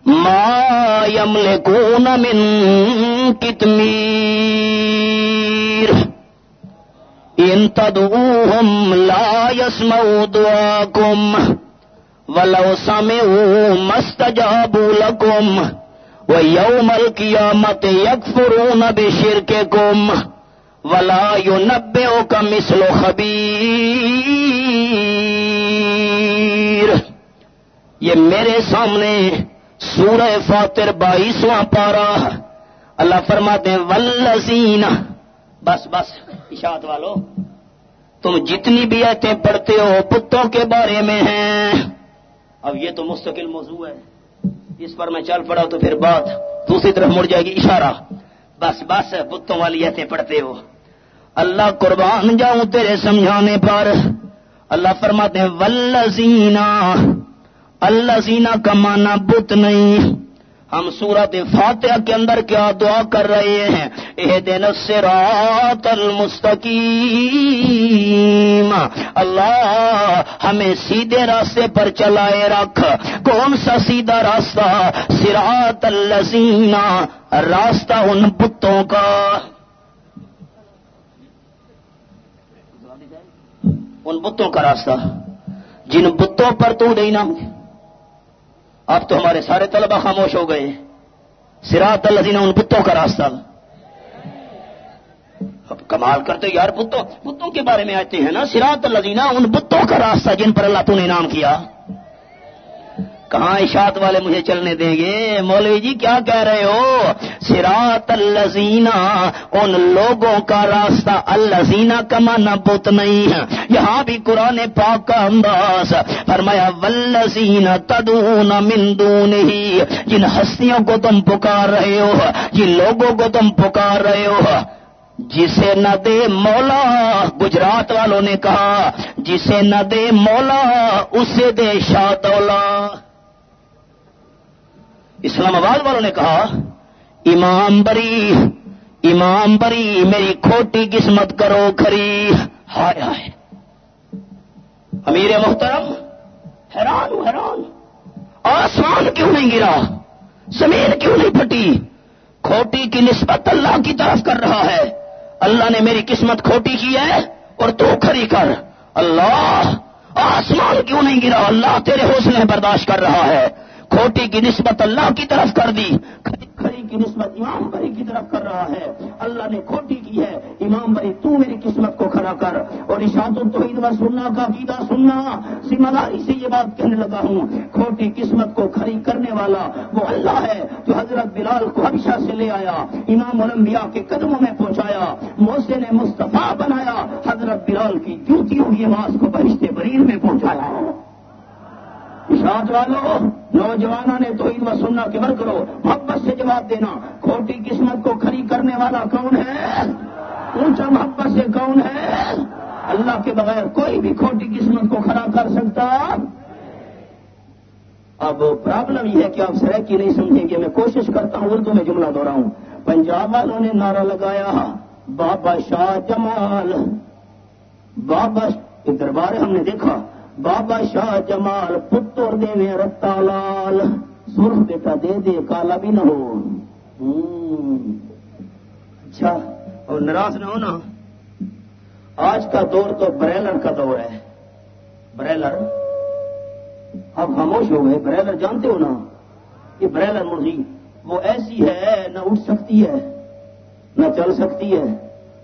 ما يملكون من كتمير ان تدعوهم لا يسمعوا دعاكم ولو سمعوا ما استجابوا لكم ويوم القيامة يكفرون بشرككم ولا ينبئك مثل خبیر یہ میرے سامنے سورہ فاتر بائیسواں پارا اللہ فرماتے ہیں ولزین بس بس، اشاعت والو۔ تم جتنی بھی ایتیں پڑھتے ہو، پتوں کے بارے میں ہیں۔ اب یہ تو مستقل موضوع ہے۔ اس پر میں چل پڑا تو پھر بات دوسری طرف مڑ جائے گی، اشارہ۔ بس بس بتوں والی ایتیں پڑھتے ہو۔ اللہ قربان جاؤں تیرے سمجھانے پر۔ اللہ فرماتے ہیں ولزینا اللہ زینا کا مانا بت نہیں۔ ہم سورت فاتحہ کے اندر کیا دعا کر رہے ہیں؟ اے دن سرات المستقیم۔ اللہ، ہمیں سیدھے راستے پر چلائے رکھ۔ کون سا سیدھا راستہ؟ سراط الزینا راستہ ان بتوں کا۔ ان بتوں کا راستہ۔ جن بتوں پر تو نہیں نام اب تو ہمارے سارے طلبہ خاموش ہو گئے۔ سراط الزین ان بتوں کا راستہ۔ اب کمال کرتے یار، بتوں بتوں کے بارے میں آتے ہیں نا۔ سراط الزینہ ان بتوں کا راستہ جن پر اللہ تو نے نام کیا۔ کہاں اشاعت والے مجھے چلنے دیں گے؟ مولوی جی کیا کہہ رہے ہو؟ سراط الزینہ ان لوگوں کا راستہ الزینہ کا مانا بت نہیں ہے۔ یہاں بھی قرآن پاک کا انداز فرمایا ولزین تدون مندون ہی جن ہستیوں کو تم پکار رہے ہو، جن لوگوں کو تم پکار رہے ہو، جسے نہ دے مولا، گجرات والوں نے کہا، جسے نہ دے مولا، اسے دے شاہ دولا۔ اسلام آباد والوں نے کہا، امام بری امام بری، میری کھوٹی قسمت کرو کھری۔ ہائے ہائے۔ امیر محترم، حیران حیران۔ آسمان کیوں نہیں گرا؟ زمین کیوں نہیں پھٹی؟ کھوٹی کی نسبت اللہ کی طرف کر رہا ہے۔ اللہ نے میری قسمت کھوٹی کی ہے اور تو کھری کر۔ اللہ، آسمان کیوں نہیں گرا؟ اللہ تیرے حوصلے برداشت کر رہا ہے۔ کھوٹی کی نسبت اللہ کی طرف کر دی۔ کھڑی کی نسبت امام بری کی طرف کر رہا ہے۔ اللہ نے کھوٹی کی ہے۔ امام بری تو میری قسمت کو کھڑا کر۔ اور اشاعت التوحید و سننا کا عقیدہ سننا۔ ذمہ داری سے یہ بات کہنے لگا ہوں۔ کھوٹی قسمت کو کھڑی کرنے والا وہ اللہ ہے جو حضرت بلال کو حبشہ سے لے آیا، امام الانبیاء کے قدموں میں پہنچایا موسے نے مصطفیٰ بنایا، حضرت بلال کی جوتی ہوئی آواز کو بہشتے برین میں پہنچایا۔ اشاعت والوں نوجوانوں نے تو عید و سننا کے کرو، محبت سے جواب دینا، کھوٹی قسمت کو کھڑی کرنے والا کون ہے؟ اونچا محبت سے کون ہے؟ اللہ کے بغیر کوئی بھی کھوٹی قسمت کو کھڑا کر سکتا۔ اب پرابلم یہ ہے کہ آپ سرح کی نہیں سمجھیں گے، میں کوشش کرتا ہوں، اردو میں جملہ دو رہا ہوں پنجاب والوں نے نعرہ لگایا، بابا شاہ جمال۔ بابا دربار ہم نے دیکھا۔ بابا شاہ جمال پتر دے میں رتا لال۔ سرخ بیٹا دے دے، کالا بھی نہ ہو۔ اچھا اور ناراض نہ ہونا آج کا دور تو بریلر کا دور ہے۔ بریلر اب خاموش ہو گئے۔ بریلر جانتے ہو نا؟ یہ بریلر مرغی وہ ایسی ہے، نہ اٹھ سکتی ہے، نہ چل سکتی ہے،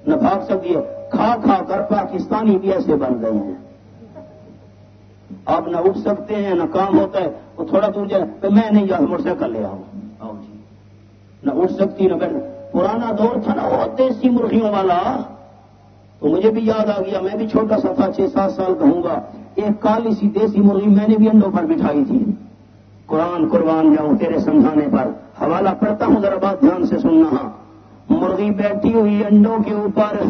نہ بھاگ سکتی ہے۔ کھا کھا کر پاکستانی بھی ایسے بن گئے ہیں۔ آپ نہ اٹھ سکتے ہیں، نہ کام ہوتا ہے، وہ تھوڑا دور جائے، تو میں نہیں جا موٹر سائیکل لے آؤں۔ آؤ جی۔ نہ اٹھ سکتی، نہ بیٹھ پرانا دور تھا نا، وہ دیسی مرغیوں والا۔ تو مجھے بھی یاد آ گیا، میں بھی چھوٹا سا تھا، چھ سات سال کہوں گا۔ ایک کالی سی دیسی مرغی میں نے بھی انڈوں پر بٹھائی تھی۔ قرآن، قربان جاؤں تیرے سمجھانے پر۔ حوالہ پڑتا ہوں، ذرا بات دھیان سے سننا۔ مرغی بیٹھی ہوئی انڈوں کے اوپر۔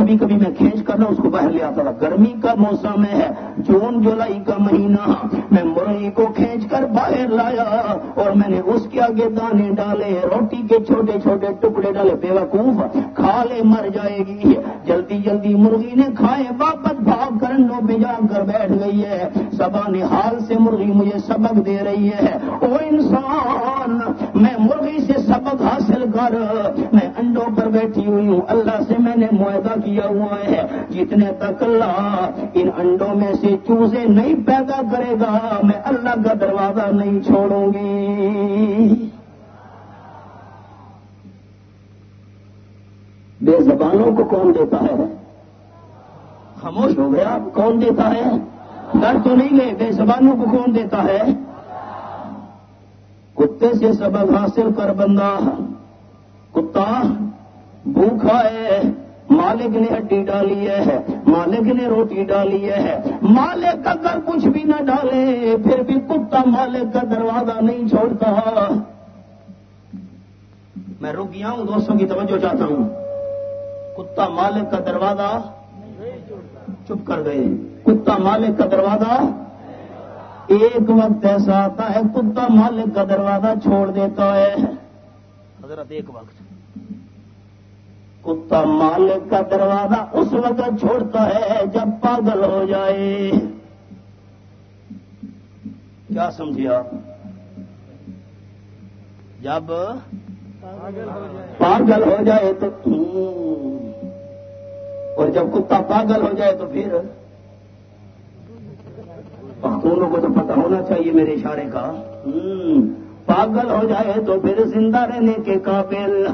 کبھی کبھی میں کھینچ کر اس کو باہر لے آتا تھا گرمی کا موسم ہے، جون، جولائی کا مہینہ۔ میں مرغی کو کھینچ کر باہر لایا اور میں نے اس کے آگے دانے ڈالے، روٹی کے چھوٹے چھوٹے ٹکڑے ڈالے۔ بے وقوف کھا لے، مر جائے گی۔ جلدی جلدی مرغی نے کھائے، واپس بھاگ کر نو بجا کر بیٹھ گئی ہے۔ سبا حال سے مرغی مجھے سبق دے رہی ہے۔ او انسان میں مرغی سے سبق حاصل کر میں انڈوں پر بیٹھی ہوئی ہوں۔ اللہ سے میں نے معاہدہ کیا ہوا ہے۔ جتنے تک اللہ ان انڈوں میں سے چوزے نہیں پیدا کرے گا، میں اللہ کا دروازہ نہیں چھوڑوں گی۔ بے زبانوں کو کون دیتا ہے؟ خاموش ہو گیا کون دیتا ہے؟ ڈر تو نہیں گئے، بے زبانوں کو کون دیتا ہے؟ کتے سے سبق حاصل کر بندہ۔ کتا بھوکھا ہے۔ مالک نے ہڈی ڈالی ہے۔ مالک نے روٹی ڈالی ہے۔ مالک اگر کچھ بھی نہ ڈالے، پھر بھی کتا مالک کا دروازہ نہیں چھوڑتا۔ میں رک گیا ہوں دوستوں کی توجہ چاہتا ہوں۔ کتا مالک کا دروازہ چپ کر گئے کتا مالک کا دروازہ ایک وقت ایسا آتا ہے، کتا مالک کا دروازہ چھوڑ دیتا ہے۔ حضرت ایک وقت۔ کتا مالک کا دروازہ اس وقت چھوڑتا ہے جب پاگل ہو جائے۔ کیا سمجھے آپ؟ جب پاگل ہو جائے تو۔ اور جب کتا پاگل ہو جائے تو پھر؟ پختونوں کو تو پتہ ہونا چاہیے میرے اشارے کا۔ پاگل ہو جائے تو پھر زندہ رہنے کے قابل۔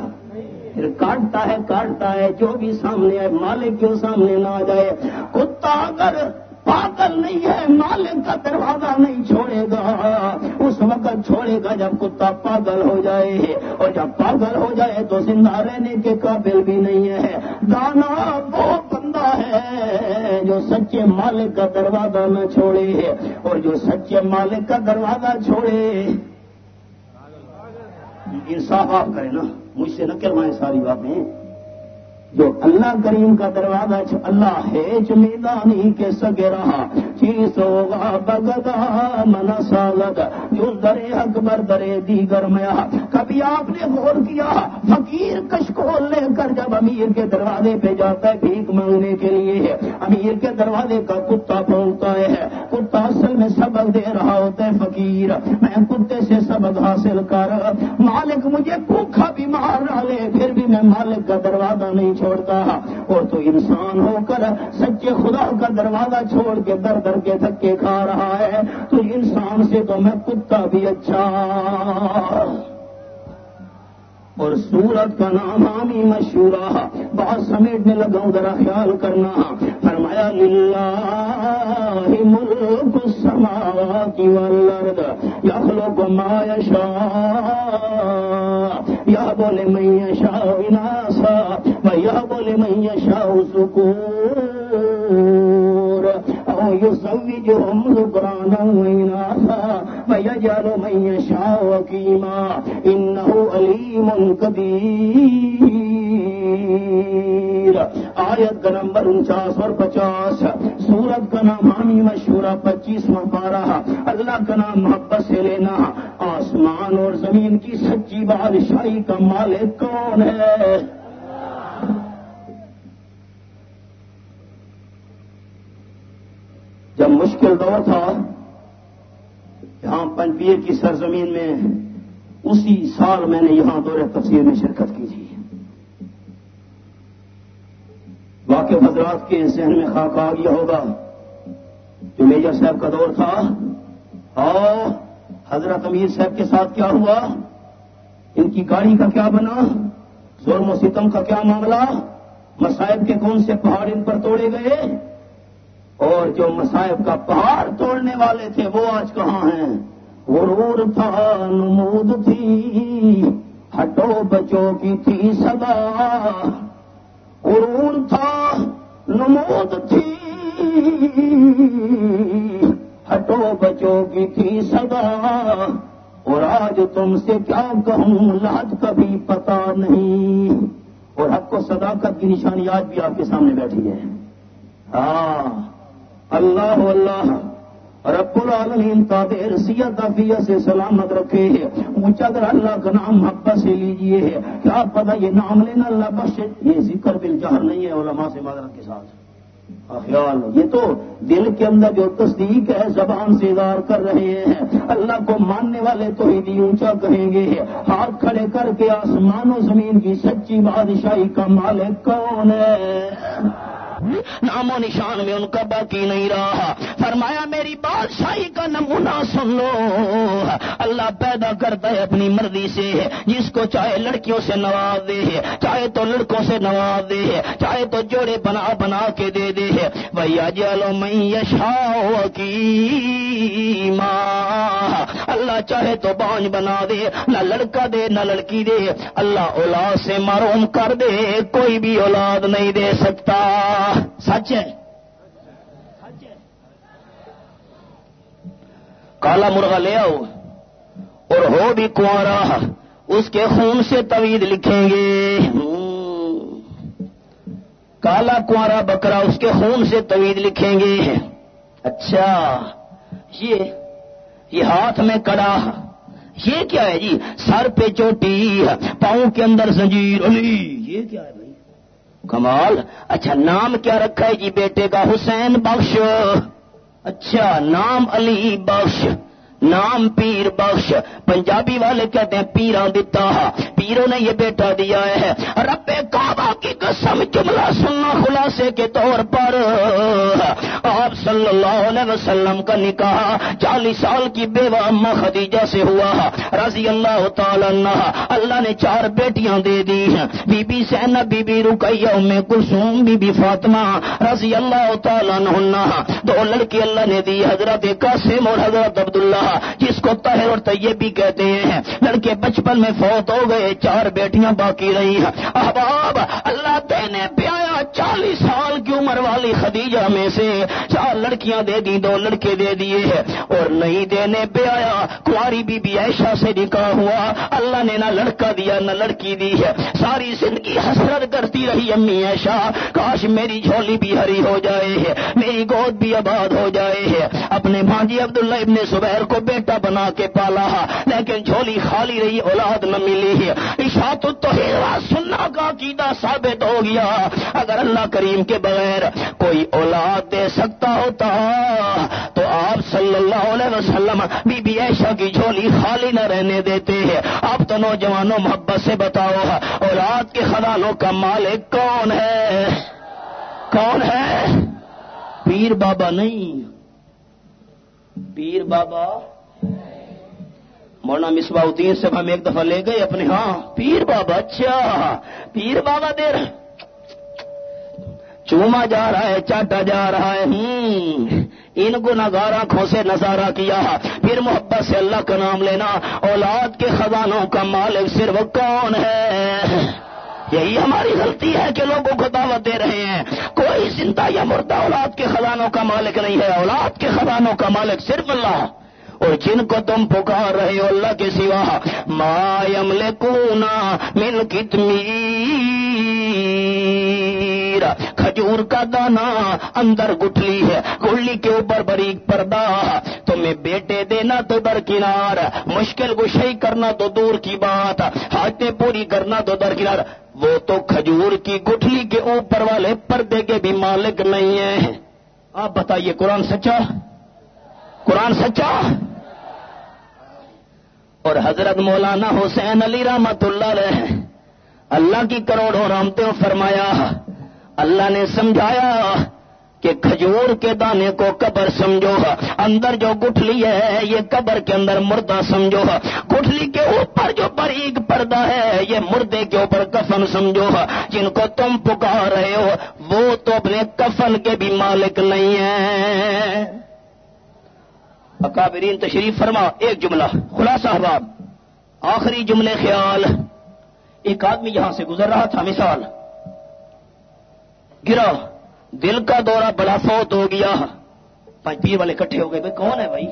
پھر کاٹتا ہے کاٹتا ہے جو بھی سامنے ہے مالک کیوں سامنے نہ آ جائے۔ کتا اگر پاگل نہیں ہے مالک کا دروازہ نہیں چھوڑے گا۔ اس وقت چھوڑے گا جب کتا پاگل ہو جائے۔ اور جب پاگل ہو جائے تو زندہ رہنے کے قابل بھی نہیں ہے۔ دانا وہ بندہ ہے جو سچے مالک کا دروازہ نہ چھوڑے۔ اور جو سچے مالک کا دروازہ چھوڑے۔ انصاف آپ کریں نا، مجھ سے نہ کروائیں ساری باتیں۔ جو اللہ کریم کا دروازہ اللہ ہے میدانی کے سگے رہا چیز ہوگا بگدا من ساگت جو درے اکبر درے دیگر میا۔ کبھی آپ نے غور کیا، فقیر کشکول لے کر جب امیر کے دروازے پہ جاتا ہے بھیک مانگنے کے لیے۔ امیر کے دروازے کا کتا پہنچتا ہے۔ کتا اصل میں سبق دے رہا ہوتا ہے فقیر۔ میں کتے سے سبق حاصل کر، مالک مجھے بھوکھا بھی مار ڈالے، پھر بھی میں مالک کا دروازہ نہیں چھوڑتا۔ اور تو انسان ہو کر سچے خدا کا دروازہ چھوڑ کے در در کے دھکے کھا رہا ہے، تو انسان سے تو میں کتا بھی اچھا۔ اور سورت کا نام آمی مشہورہ بہت سمیٹنے لگا ہوں ذرا خیال کرنا۔ فرمایا، للہ ملک السماوات والارض، یخلق ما یشاء یا بولے من یشاء وناسا و یا بولے من یشاء سکور او یزوجهم ذکرانا ویناسا و یجعل من یشاء وکیما، انہو علیم قدیر۔ آیت کا نمبر انچاس اور پچاس، سورت کا نام حامی مشہورہ پچیس پارہ، اللہ کا نام محبت سے لینا، آسمان اور زمین کی سچی بادشاہی کا مالک کون ہے؟ جب مشکل دور تھا، یہاں پنپیے کی سرزمین میں اسی سال میں نے یہاں دور تفسیر میں شرکت کی تھی۔ واقع حضرات کے ذہن میں خاک آ گیا ہوگا جو میجر صاحب کا دور تھا۔ اور حضرت امیر صاحب کے ساتھ کیا ہوا؟ ان کی گاڑی کا کیا بنا؟ ظلم و ستم کا کیا معاملہ؟ مسائب کے کون سے پہاڑ ان پر توڑے گئے؟ اور جو مسائب کا پہاڑ توڑنے والے تھے وہ آج کہاں ہیں؟ غرور تھا، نمود تھی، ہٹو بچوں کی تھی صدا غرور تھا، نمود تھی، ہٹو بچوں کی تھی صدا اور آج تم سے کیا کہوں لاد کبھی پتا نہیں۔ اور حق کو صداقت کی نشانی آج بھی آپ کے سامنے بیٹھی ہے۔ ہاں اللہ اللہ رب العالمین کا دیر سیت سے سلامت رکھے اونچا اگر اللہ کا نام محبت سے لیجیے کیا پتہ یہ نام لینا اللہ بخش یہ ذکر بل جہر نہیں ہے علماء سے معذرت کے ساتھ۔ خیال، یہ تو دل کے اندر جو تصدیق ہے، زبان سے اظہار کر رہے ہیں۔ اللہ کو ماننے والے تو ہی اونچا کہیں گے ہاتھ کھڑے کر کے آسمان و زمین کی سچی بادشاہی کا مالک کون ہے؟ نام و نشان میں ان کا باقی نہیں رہا۔ فرمایا، میری بادشاہی کا نمونہ سن لو۔ اللہ پیدا کرتا ہے اپنی مرضی سے، جس کو چاہے لڑکیوں سے نواز دے، چاہے تو لڑکوں سے نواز دے، چاہے تو جوڑے بنا بنا کے دے دے۔ بھیا جلو میں یشا کی ماں اللہ چاہے تو بانج بنا دے، نہ لڑکا دے، نہ لڑکی دے۔ اللہ اولاد سے معروم کر دے، کوئی بھی اولاد نہیں دے سکتا۔ سچ ہے۔ کالا مرغا لے آؤ اور ہو بھی کنوارا اس کے خون سے طویل لکھیں گے۔ کالا کنوارا بکرا، اس کے خون سے طویل لکھیں گے۔ اچھا یہ یہ ہاتھ میں کڑا، یہ کیا ہے جی؟ سر پہ چوٹی، پاؤں کے اندر زنجیر، علی، یہ کیا ہے؟ کمال. اچھا نام کیا رکھا ہے؟ جی بیٹے کا حسین بخش. اچھا نام علی بخش. نام پیر بخش، پنجابی والے کہتے ہیں پیرا دیتا پیروں نے یہ بیٹا دیا ہے۔ رب کعبہ کی قسم، جملہ سننا خلاصے کے طور پر۔ آپ صلی اللہ علیہ وسلم کا نکاح چالیس سال کی بیوہ اما خدیجہ سے ہوا رضی اللہ تعالی اللہ نے چار بیٹیاں دے دی بی بی سینا بی بی رکیہ ام کلثوم بی بی فاطمہ رضی اللہ تعالیٰ دو لڑکی اللہ نے دی، حضرت قاسم اور حضرت عبداللہ۔ جس کو تہر اور طیب بھی کہتے ہیں۔ لڑکے بچپن میں فوت ہو گئے، چار بیٹیاں باقی رہی ہیں۔ احباب، اللہ دینے پیایا چالیس سال کی عمر والی خدیجہ میں سے چار لڑکیاں دے دی، دو لڑکے دے دیے اور نہیں دینے پہ آیا کاری بی بی ایشا سے نکاح ہوا۔ اللہ نے نہ لڑکا دیا، نہ لڑکی دی ہے۔ ساری زندگی حسرت کرتی رہی امی ایشا کاش میری جھولی بھی ہری ہو جائے میری گود بھی آباد ہو جائے اپنے بھانجی عبداللہ ابن زبیر کو بیٹا بنا کے پالا۔ لیکن جھولی خالی رہی، اولاد نہ ملی۔ اشاعت تو سننا کا عقیدہ ثابت ہو گیا۔ اگر اللہ کریم کے بغیر کوئی اولاد دے سکتا ہوتا، تو آپ صلی اللہ علیہ وسلم بی بی ایشا کی جھولی خالی نہ رہنے دیتے ہیں۔ آپ تو نوجوانوں محبت سے بتاؤ، اولاد کے خزانوں کا مالک کون ہے؟ کون ہے؟ پیر بابا نہیں۔ پیر بابا مولانا مصباح الدین سے ہم ایک دفعہ لے گئے اپنے ہاں پیر بابا اچھا پیر بابا دیر چوما جا رہا ہے، چاٹا جا رہا ہے ان کو نگارا کھوسے نظارہ کیا؟ پھر محبت سے اللہ کا نام لینا، اولاد کے خزانوں کا مالک صرف کون ہے؟ یہی ہماری غلطی ہے کہ لوگوں کو دعوت دے رہے ہیں۔ کوئی زندہ یا مردہ اولاد کے خزانوں کا مالک نہیں ہے۔ اولاد کے خزانوں کا مالک صرف اللہ۔ اور جن کو تم پکار رہے ہو اللہ کے سوا، ما عملے کونا مل کھجور کا دانا اندر گٹلی ہے گلی کے اوپر بریک پردہ۔ تمہیں بیٹے دینا تو درکنار، مشکل گشئی کرنا تو دور کی بات۔ ہاتھیں پوری کرنا تو درکنار۔ وہ تو کھجور کی گٹھلی کے اوپر والے پردے کے بھی مالک نہیں ہیں۔ آپ بتائیے، قرآن سچا؟ قرآن سچا؟ اور حضرت مولانا حسین علی رحمت اللہ علیہ، اللہ کی کروڑوں رامتے فرمایا، اللہ نے سمجھایا کہ کھجور کے دانے کو قبر سمجھو اندر جو گٹھلی ہے، یہ قبر کے اندر مردہ سمجھو گٹھلی کے اوپر جو بریک پردہ ہے، یہ مردے کے اوپر کفن سمجھو جن کو تم پکار رہے ہو، وہ تو اپنے کفن کے بھی مالک نہیں ہیں۔ اکابرین تشریف فرما، ایک جملہ، خلاصہ احباب آخری جملے خیال۔ ایک آدمی یہاں سے گزر رہا تھا، مثال۔ گرا۔ دل کا دورہ بڑا فوت ہو گیا۔ پانچ پیر والے کٹھے ہو گئے، بھائی کون ہے بھائی؟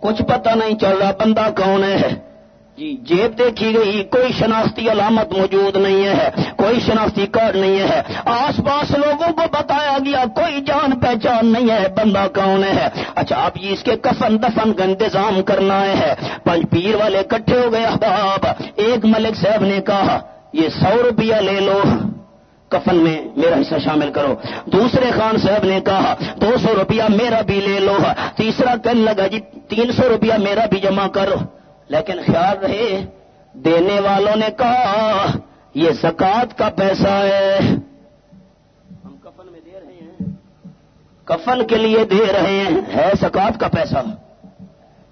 کچھ پتہ نہیں چل رہا بندہ کون ہے۔ جی جیب دیکھی گئی، کوئی شناختی علامت موجود نہیں ہے، کوئی شناختی کارڈ نہیں ہے۔ آس پاس لوگوں کو بتایا گیا، کوئی جان پہچان نہیں ہے بندہ کون ہے۔ اچھا آپ یہ اس کے کفن دفن کا انتظام کرنا ہے۔ پنج پیر والے اکٹھے ہو گئے، احباب، ایک ملک صاحب نے کہا، یہ سو روپیہ لے لو۔ کفن میں میرا حصہ شامل کرو۔ دوسرے خان صاحب نے کہا، دو سو روپیہ میرا بھی لے لو۔ تیسرا کہنے لگا جی تین سو روپیہ میرا بھی جمع کرو لیکن خیال رہے، دینے والوں نے کہا، یہ زکات کا پیسہ ہے۔ ہم کفن میں دے رہے ہیں۔ کفن کے لیے دے رہے ہیں۔ ہے زکات کا پیسہ۔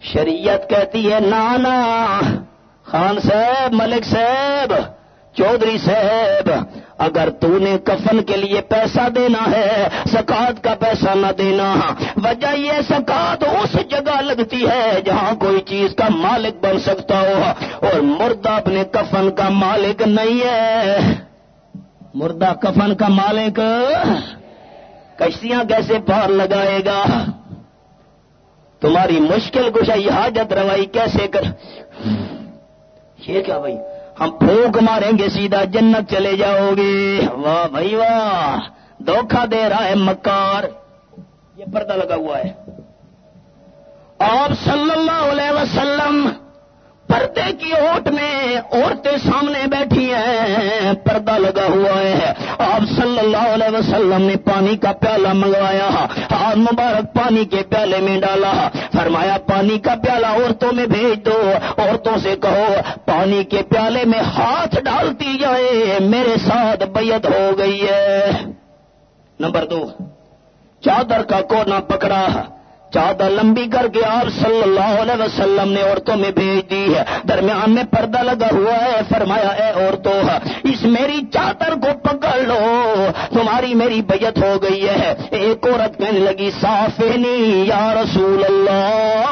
شریعت کہتی ہے، نانا، خان صاحب، ملک صاحب، چودھری صاحب اگر تو نے کفن کے لیے پیسہ دینا ہے سکاط کا پیسہ نہ دینا، وجہ یہ سکاط اس جگہ لگتی ہے جہاں کوئی چیز کا مالک بن سکتا ہو، اور مردہ اپنے کفن کا مالک نہیں ہے۔ مردہ کفن کا مالک کشتیاں کیسے پار لگائے گا؟ تمہاری مشکل کشائی، حاجت روائی کیسے کر؟ یہ کیا بھائی؟ ہم پھوک ماریں گے سیدھا جنت چلے جاؤ گے واہ بھائی واہ دھوکھا دے رہا ہے مکار۔ یہ پردہ لگا ہوا ہے۔ آپ صلی اللہ علیہ وسلم پردے کی اوٹ میں عورتیں سامنے بیٹھی ہیں، پردہ لگا ہوا ہے۔ آپ صلی اللہ علیہ وسلم نے پانی کا پیالہ منگوایا۔ ہاتھ مبارک پانی کے پیالے میں ڈالا۔ فرمایا، پانی کا پیالہ عورتوں میں بھیج دو۔ عورتوں سے کہو، پانی کے پیالے میں ہاتھ ڈالتی جائے، میرے ساتھ بیت ہو گئی ہے۔ نمبر دو، چادر کا کونا پکڑا۔ چادر لمبی کر کے آپ صلی اللہ علیہ وسلم نے عورتوں میں بھیج دی ہے۔ درمیان میں پردہ لگا ہوا ہے۔ فرمایا، اے عورتوں، اس میری چادر کو پکڑ لو۔ تمہاری میری بیت ہو گئی ہے۔ ایک عورت کہنے لگی صاف یا رسول اللہ۔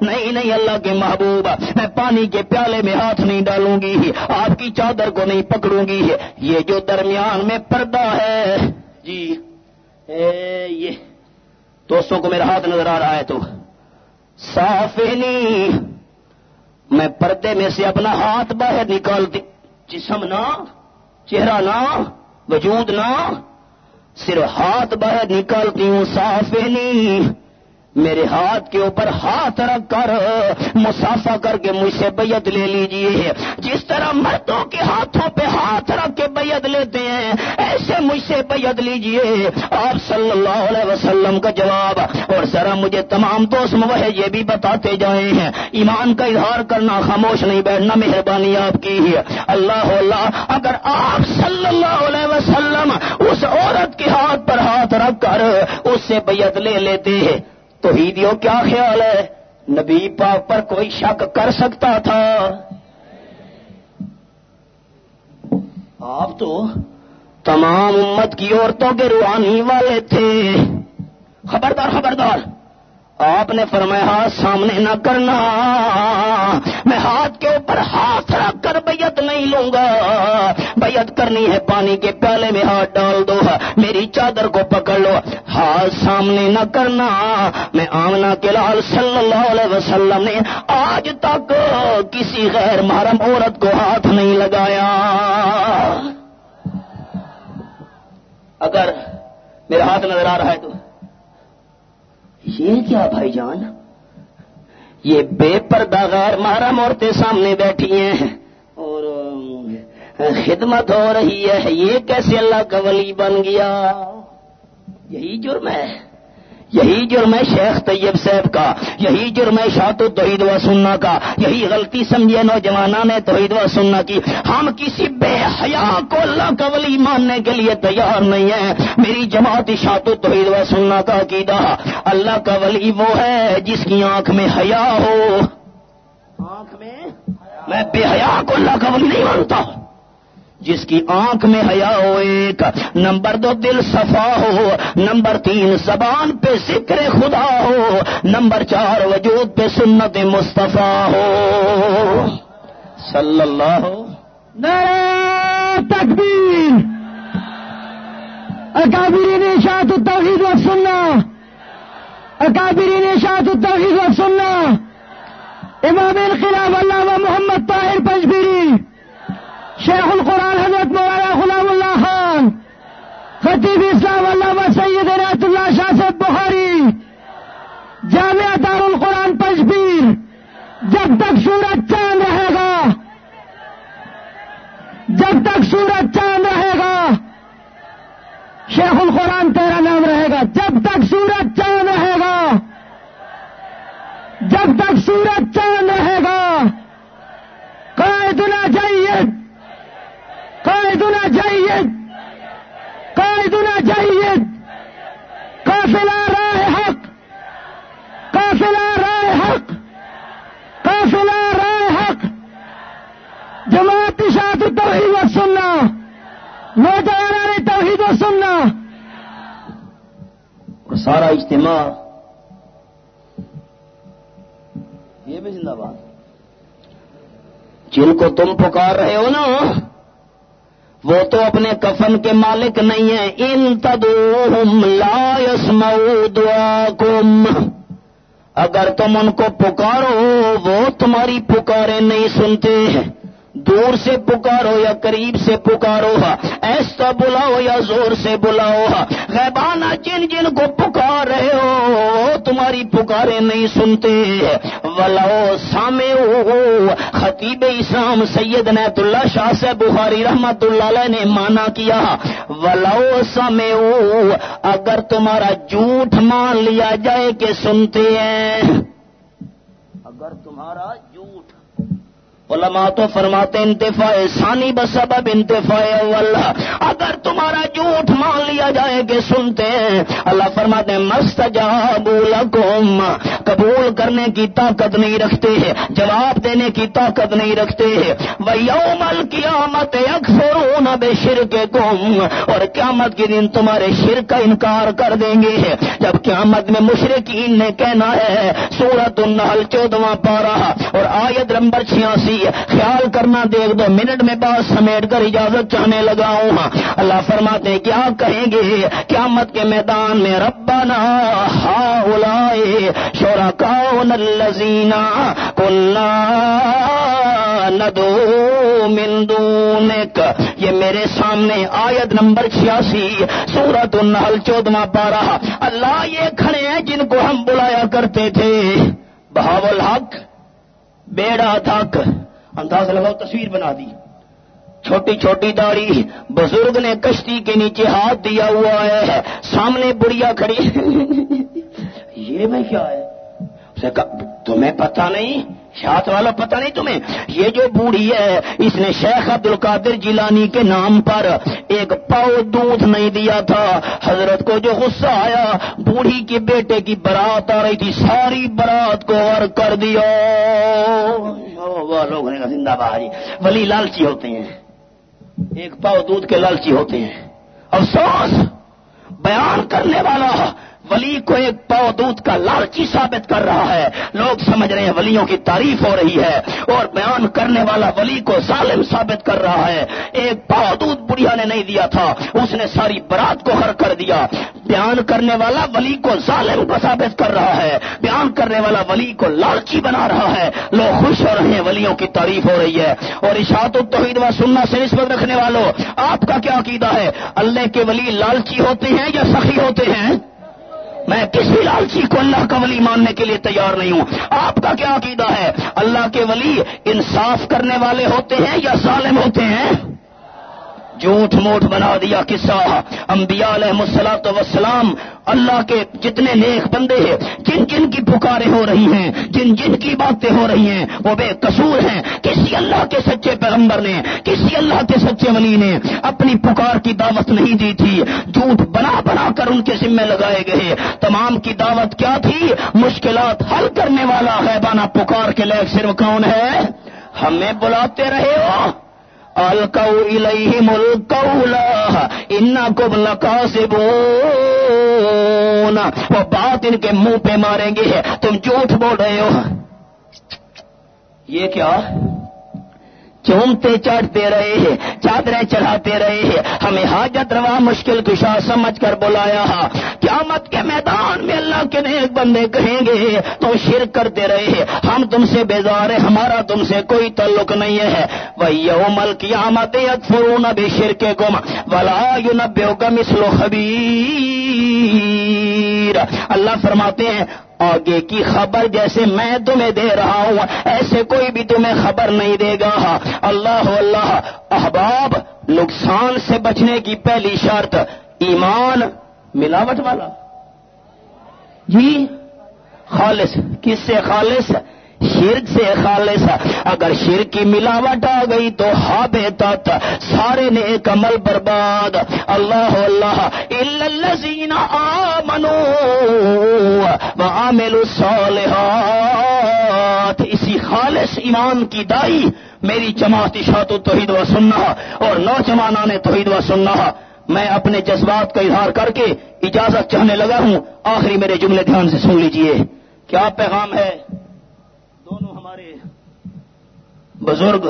نہیں نہیں، اللہ کے محبوب، میں پانی کے پیالے میں ہاتھ نہیں ڈالوں گی۔ آپ کی چادر کو نہیں پکڑوں گی۔ یہ جو درمیان میں پردہ ہے۔ جی اے، یہ دوستوں کو میرا ہاتھ نظر آ رہا ہے تو صاف میں پردے میں سے اپنا ہاتھ باہر نکالتی جسم نہ، چہرہ نہ، وجود نہ، صرف ہاتھ باہر نکالتی ہوں صاف میرے ہاتھ کے اوپر ہاتھ رکھ کر مسافہ کر کے مجھ سے بیت لے لیجیے۔ جس طرح مردوں کے ہاتھوں پہ ہاتھ رکھ کے بیت لیتے ہیں، ایسے مجھ سے بیت لیجیے۔ آپ صلی اللہ علیہ وسلم کا جواب، اور ذرا مجھے تمام دوست وہ یہ بھی بتاتے جائے ہیں۔ ایمان کا اظہار کرنا خاموش نہیں بیٹھنا، مہربانی آپ کی ہے۔ اللہ اللہ، اگر آپ صلی اللہ علیہ وسلم اس عورت کے ہاتھ پر ہاتھ رکھ کر اس سے بیت لے لیتے ہیں تو کیا خیال ہے؟ نبی پاک پر کوئی شک کر سکتا تھا؟ آپ تو تمام امت کی عورتوں کے روحانی والے تھے۔ خبردار خبردار۔ آپ نے فرمایا ہاتھ سامنے نہ کرنا۔ میں ہاتھ کے اوپر ہاتھ رکھ کر بیعت نہیں لوں گا۔ بیعت کرنی ہے پانی کے پیالے میں، ہاتھ ڈال دو۔ میری چادر کو پکڑ لو۔ ہاتھ سامنے نہ کرنا۔ میں آمنا کے لال صلی اللہ علیہ وسلم نے آج تک کسی غیر محرم عورت کو ہاتھ نہیں لگایا۔ اگر میرا ہاتھ نظر آ رہا ہے تو یہ کیا بھائی جان؟ یہ بے پردہ غیر محرم عورتیں سامنے بیٹھی ہیں۔ اور خدمت ہو رہی ہے۔ یہ کیسے اللہ کا ولی بن گیا؟ یہی جرم ہے۔ یہی جرم ہے شیخ طیب صاحب کا، یہی جرم ہے شاط توحید و سننا کا، یہی غلطی سمجھے نوجوانوں نے توحید و سننا کی۔ ہم کسی بے حیا کو اللہ کا ولی ماننے کے لیے تیار نہیں ہے میری جماعت شاط توحید و سننا کا عقیدہ، اللہ کا ولی وہ ہے جس کی آنکھ میں حیا ہو۔ آنکھ میں؟ میں بے حیا کو اللہ کا ولی نہیں مانتا۔ جس کی آنکھ میں حیا ہو ایک، نمبر دو دل صفا ہو، نمبر تین زبان پہ ذکر خدا ہو، نمبر چار وجود پہ سنت مصطفیٰ ہو۔ صلی اللہ ہو تکبیر۔ اکابرین شاط التوحید و سننا اکابرین شاط التوحید و سننا امام انقلاب علامہ محمد طاہر پنجبیری۔ شیخ القرآن حضرت مولانا غلام اللہ خان، خطیب اسلام علامہ سید رحت اللہ شاہ سے بخاری، جامعہ دار القرآن پنجبیر، جب تک سورج چاند رہے گا، جب تک سورج چاند رہے گا، شیخ القرآن تیرا نام رہے گا، جب تک سورج چاند رہے گا، جب تک سورج چاند رہے گا قائدنا جید قائدنا جید قائدنا جید قافلہ رائے حق۔ قافلہ رائے حق۔ قافلہ رائے حق۔ جماعت شاعت توحید و سننا۔ نوجوانان توحید و سننا۔ اور سارا اجتماع یہ بھی زندہ باد۔ جن کو تم پکار رہے ہو نا وہ تو اپنے کفن کے مالک نہیں ہیں۔ ان تدوہم لا يسمعوا دعاکم۔ اگر تم ان کو پکارو، وہ تمہاری پکارے نہیں سنتے۔ ہیں دور سے پکارو یا قریب سے پکارو ایسا بلاؤ یا زور سے بلاؤ غیبانہ جن جن کو پکار رہے ہو تمہاری پکارے نہیں سنتے۔ ولاؤ سامے خطیب اسلام سید نیت اللہ شاہ سے بخاری رحمت اللہ علیہ نے مانا کیا ولاؤ سامے اگر تمہارا جھوٹ مان لیا جائے کہ سنتے ہیں۔ اگر تمہارا جھوٹ علماء تو فرماتے انتفاع ثانی بسبب انتفاع اول۔ اگر تمہارا جھوٹ مان لیا جائے کہ سنتے ہیں، اللہ فرماتے ہیں لکم۔ قبول کرنے کی طاقت نہیں رکھتے ہیں، جواب دینے کی طاقت نہیں رکھتے ہیں۔ وہ یوم القیامت اکثر بے شرک کم اور قیامت کے دن تمہارے شرک کا انکار کر دیں گے جب قیامت میں مشرقین نے کہنا ہے سورت النحل، چودواں پارہ، اور آیت نمبر چھیاسی۔ خیال کرنا دیکھ دو. منٹ میں بات سمیٹ کر اجازت چاہنے لگا ہوں. ہاں. اللہ فرماتے کیا کہیں گے؟ قیامت کے میدان میں ربنا ہا شورا کون الزینا کلنا ندو مندونک یہ میرے سامنے آیت نمبر چھیاسی سورت النحل، چودواں پارہ. اللہ یہ کھڑے ہیں جن کو ہم بلایا کرتے تھے. بہاول حق، بیڑا تھک انداز لگاؤ، تصویر بنا دی۔ چھوٹی چھوٹی داڑھی، بزرگ نے کشتی کے نیچے ہاتھ دیا ہوا ہے، سامنے بڑھیا کھڑی۔ یہ میں کیا ہے؟ تمہیں پتا نہیں ہاتھ والا پتہ نہیں تمہیں؟ یہ جو بوڑھی ہے، اس نے شیخ عبد القادر جیلانی کے نام پر ایک پاؤ دودھ نہیں دیا تھا۔ حضرت کو جو غصہ آیا، بوڑھی کے بیٹے کی برات آ رہی تھی، ساری برات کو اور کر دیا۔ لوگ زندہ بہاری۔ ولی لالچی ہوتے ہیں۔ ایک پاؤ دودھ کے لالچی ہوتے ہیں۔ افسوس! بیان کرنے والا ولی کو ایک پاؤ دودھ کا لالچی ثابت کر رہا ہے۔ لوگ سمجھ رہے ہیں ولیوں کی تعریف ہو رہی ہے اور بیان کرنے والا ولی کو ظالم ثابت کر رہا ہے۔ ایک پاؤ دودھ بڑھیا نے نہیں دیا تھا، اس نے ساری برات کو ہر کر دیا۔ بیان کرنے والا ولی کو ظالم کو ثابت کر رہا ہے۔ بیان کرنے والا ولی کو لالچی بنا رہا ہے۔ لوگ خوش ہو رہے ہیں، ولیوں کی تعریف ہو رہی ہے۔ اور اشاعت التوحید و سننا سے نسبت رکھنے والوں، آپ کا کیا عقیدہ ہے؟ اللہ کے ولی لالچی ہوتے ہیں یا سخی ہوتے ہیں؟ میں کسی لالچی کو اللہ کا ولی ماننے کے لیے تیار نہیں ہوں۔ آپ کا کیا عقیدہ ہے؟ اللہ کے ولی انصاف کرنے والے ہوتے ہیں یا ظالم ہوتے ہیں؟ جھوٹ موٹ بنا دیا قصہ۔ انبیاء علیہ مسلاط وسلام اللہ کے جتنے نیک بندے ہیں، جن جن کی پکارے ہو رہی ہیں، جن جن کی باتیں ہو رہی ہیں، وہ بے قصور ہیں۔ کسی اللہ کے سچے پیغمبر نے، کسی اللہ کے سچے ولی نے اپنی پکار کی دعوت نہیں دی تھی۔ جھوٹ بنا بنا کر ان کے ذمے لگائے گئے۔ تمام کی دعوت کیا تھی؟ مشکلات حل کرنے والا ہے بانا پکار کے لیے صرف کون ہے؟ ہمیں بلاتے رہے ہو۔ القو الیہم القول انکم لکاذبون وہ بات ان کے منہ پہ ماریں گے، تم جھوٹ بول رہے ہو۔ یہ کیا؟ چومتے چڑھتے رہے ہیں، چادریں چڑھاتے رہے ہیں۔ ہمیں حاجت روا مشکل کشا سمجھ کر بلایا قیامت کے میدان میں اللہ کے نیک بندے کہیں گے، تو شرک کرتے رہے ہیں۔ ہم تم سے بیزار ہیں، ہمارا تم سے کوئی تعلق نہیں ہے۔ وہ یومل قیامت فرون ابھی شرک گم ولا یو نبے کا مسلو خبیر۔ اللہ فرماتے ہیں، آگے کی خبر جیسے میں تمہیں دے رہا ہوں، ایسے کوئی بھی تمہیں خبر نہیں دے گا۔ اللہ اللہ احباب، نقصان سے بچنے کی پہلی شرط، ایمان، ملاوٹ والا۔ جی؟ خالص، کس سے خالص؟ شرک سے خالص اگر شرک کی ملاوٹ آ گئی تو ہا تت سارے نیک عمل برباد۔ اللہ اللہ الزین آ منو اسی خالص ایمان کی دائی، میری جماعت اشاعت توحید و سننا اور نوجوانوں نے توحید و سننا میں اپنے جذبات کا اظہار کر کے اجازت چاہنے لگا ہوں۔ آخری میرے جملے دھیان سے سن لیجیے۔ کیا پیغام ہے؟ بزرگ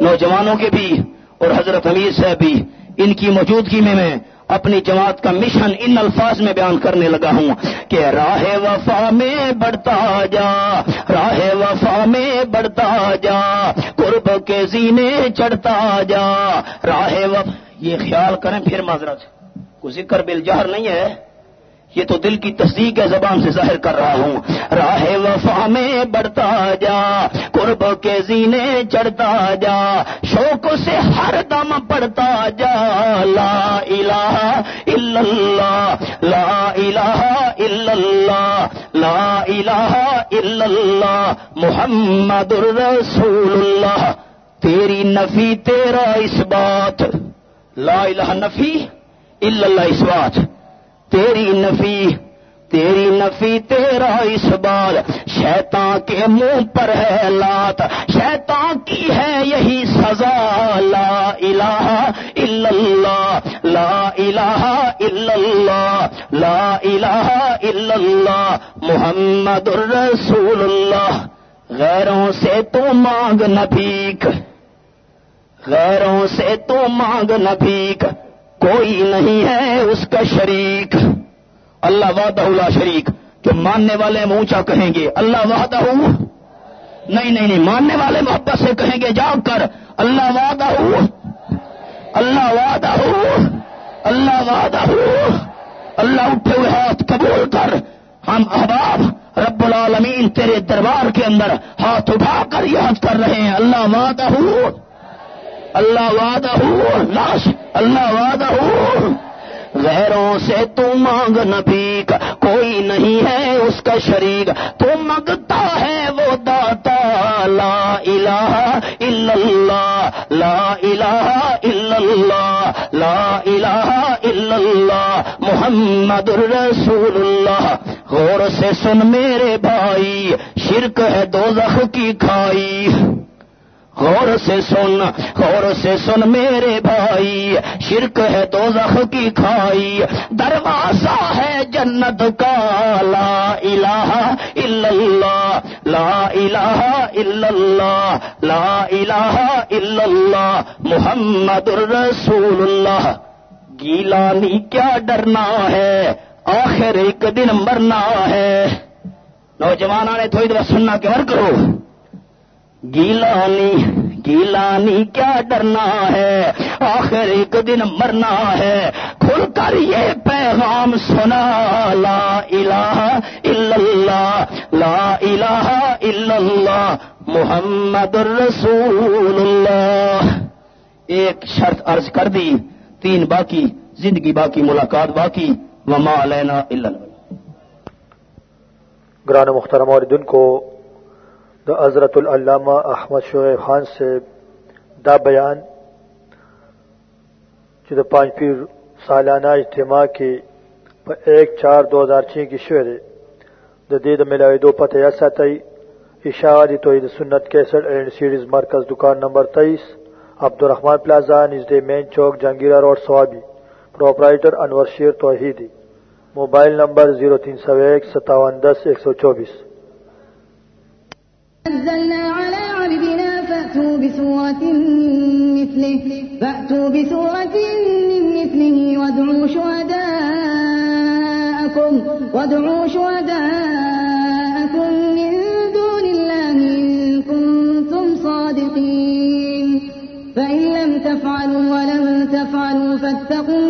نوجوانوں کے بھی اور حضرت امیر صاحب بھی ان کی موجودگی میں میں اپنی جماعت کا مشن ان الفاظ میں بیان کرنے لگا ہوں کہ راہ وفا میں بڑھتا جا، راہ وفا میں بڑھتا جا، قرب کے زینے چڑھتا جا، راہ وفا یہ خیال کریں پھر معذرت، کوئی ذکر بل جہر نہیں ہے۔ یہ تو دل کی تصدیق ہے، زبان سے ظاہر کر رہا ہوں۔ راہ وفا میں بڑھتا جا، قرب کے زینے چڑھتا جا، شوق سے ہر دم پڑھتا جا۔ لا الہ الا اللہ، لا الہ الا اللہ، لا الہ الا اللہ، محمد الرسول اللہ۔ تیری نفی، تیرا اس بات۔ لا الہ نفی الا اللہ، اس بات۔ تیری نفی تیری نفی تیرا اس بار شیطان کے منہ پر ہے لات، شیطان کی ہے یہی سزا، لا الہ الا اللہ، لا الہ الا اللہ، لا الہ الا اللہ، محمد الرسول اللہ، غیروں سے تو مانگ نہ بھیک، غیروں سے تو مانگ نہ بھیک۔ کوئی نہیں ہے اس کا شریک۔ اللہ وعدہ لا شریک۔ جو ماننے والے اونچا کہیں گے، اللہ وعدہ نہیں نہیں نہیں، ماننے والے محبت سے کہیں گے جا کر۔ اللہ وعدہ اللہ وعدہ اللہ وعدہ اللہ اٹھے ہوئے ہاتھ قبول کر۔ ہم احباب، رب العالمین تیرے دربار کے اندر ہاتھ اٹھا کر یاد کر رہے ہیں۔ اللہ وعدہ اللہ وعدہ لاش اللہ وعدہ غیروں سے تو مانگ نبی کوئی نہیں ہے اس کا شریک. تو مانگتا ہے وہ داتا. لا الہ الا اللہ. لا الہ الا اللہ. لا الہ الا اللہ. محمد الرسول اللہ غور سے سن میرے بھائی. شرک ہے دوزخ کی کھائی. غور سے سن، غور سے سن میرے بھائی، شرک ہے تو کی کھائی، دروازہ ہے جنت کا، لا الہ الا اللہ، لا الہ الا اللہ، لا الہ الا اللہ، محمد الرسول اللہ گیلانی کیا ڈرنا ہے، آخر ایک دن مرنا ہے۔ نوجوان نے تھوڑی دیر سننا کہ مر کرو۔ گیلانی گیلانی کیا ڈرنا ہے؟ آخر ایک دن مرنا ہے۔ کھل کر یہ پیغام سنا۔ لا الہ الا اللہ، لا الہ الا اللہ، محمد الرسول اللہ۔ ایک شرط عرض کر دی، تین باقی، زندگی باقی، ملاقات باقی۔ وما لینا اللہ۔ گران محترم اور دن کو دا حضرت العلامہ احمد شعیب خان سے دا بیان جو پانچ پیر سالانہ اجتماع کی ایک چار دو ہزار چھ کی شعر جدید ملائی دو پتہ ایسا تئی۔ اشاعتی توحید سنت کیسٹ اینڈ سیڈیز مرکز دکان نمبر تیئیس عبدالرحمان پلازا نژد مین چوک، Jahangira road, Swabi. Proprietor Anwar Sher Tauheedi. Mobile number zero تین سو ایک، ستاون دس، ایک سو چوبیس۔ نزلنا على عبدنا فأتوا بسورة مثله، فأتوا بسورة مثله وادعوا شهداءكم وادعوا شهداءكم من دون الله إن كنتم صادقين. فإن لم تفعلوا ولم تفعلوا فاتقوا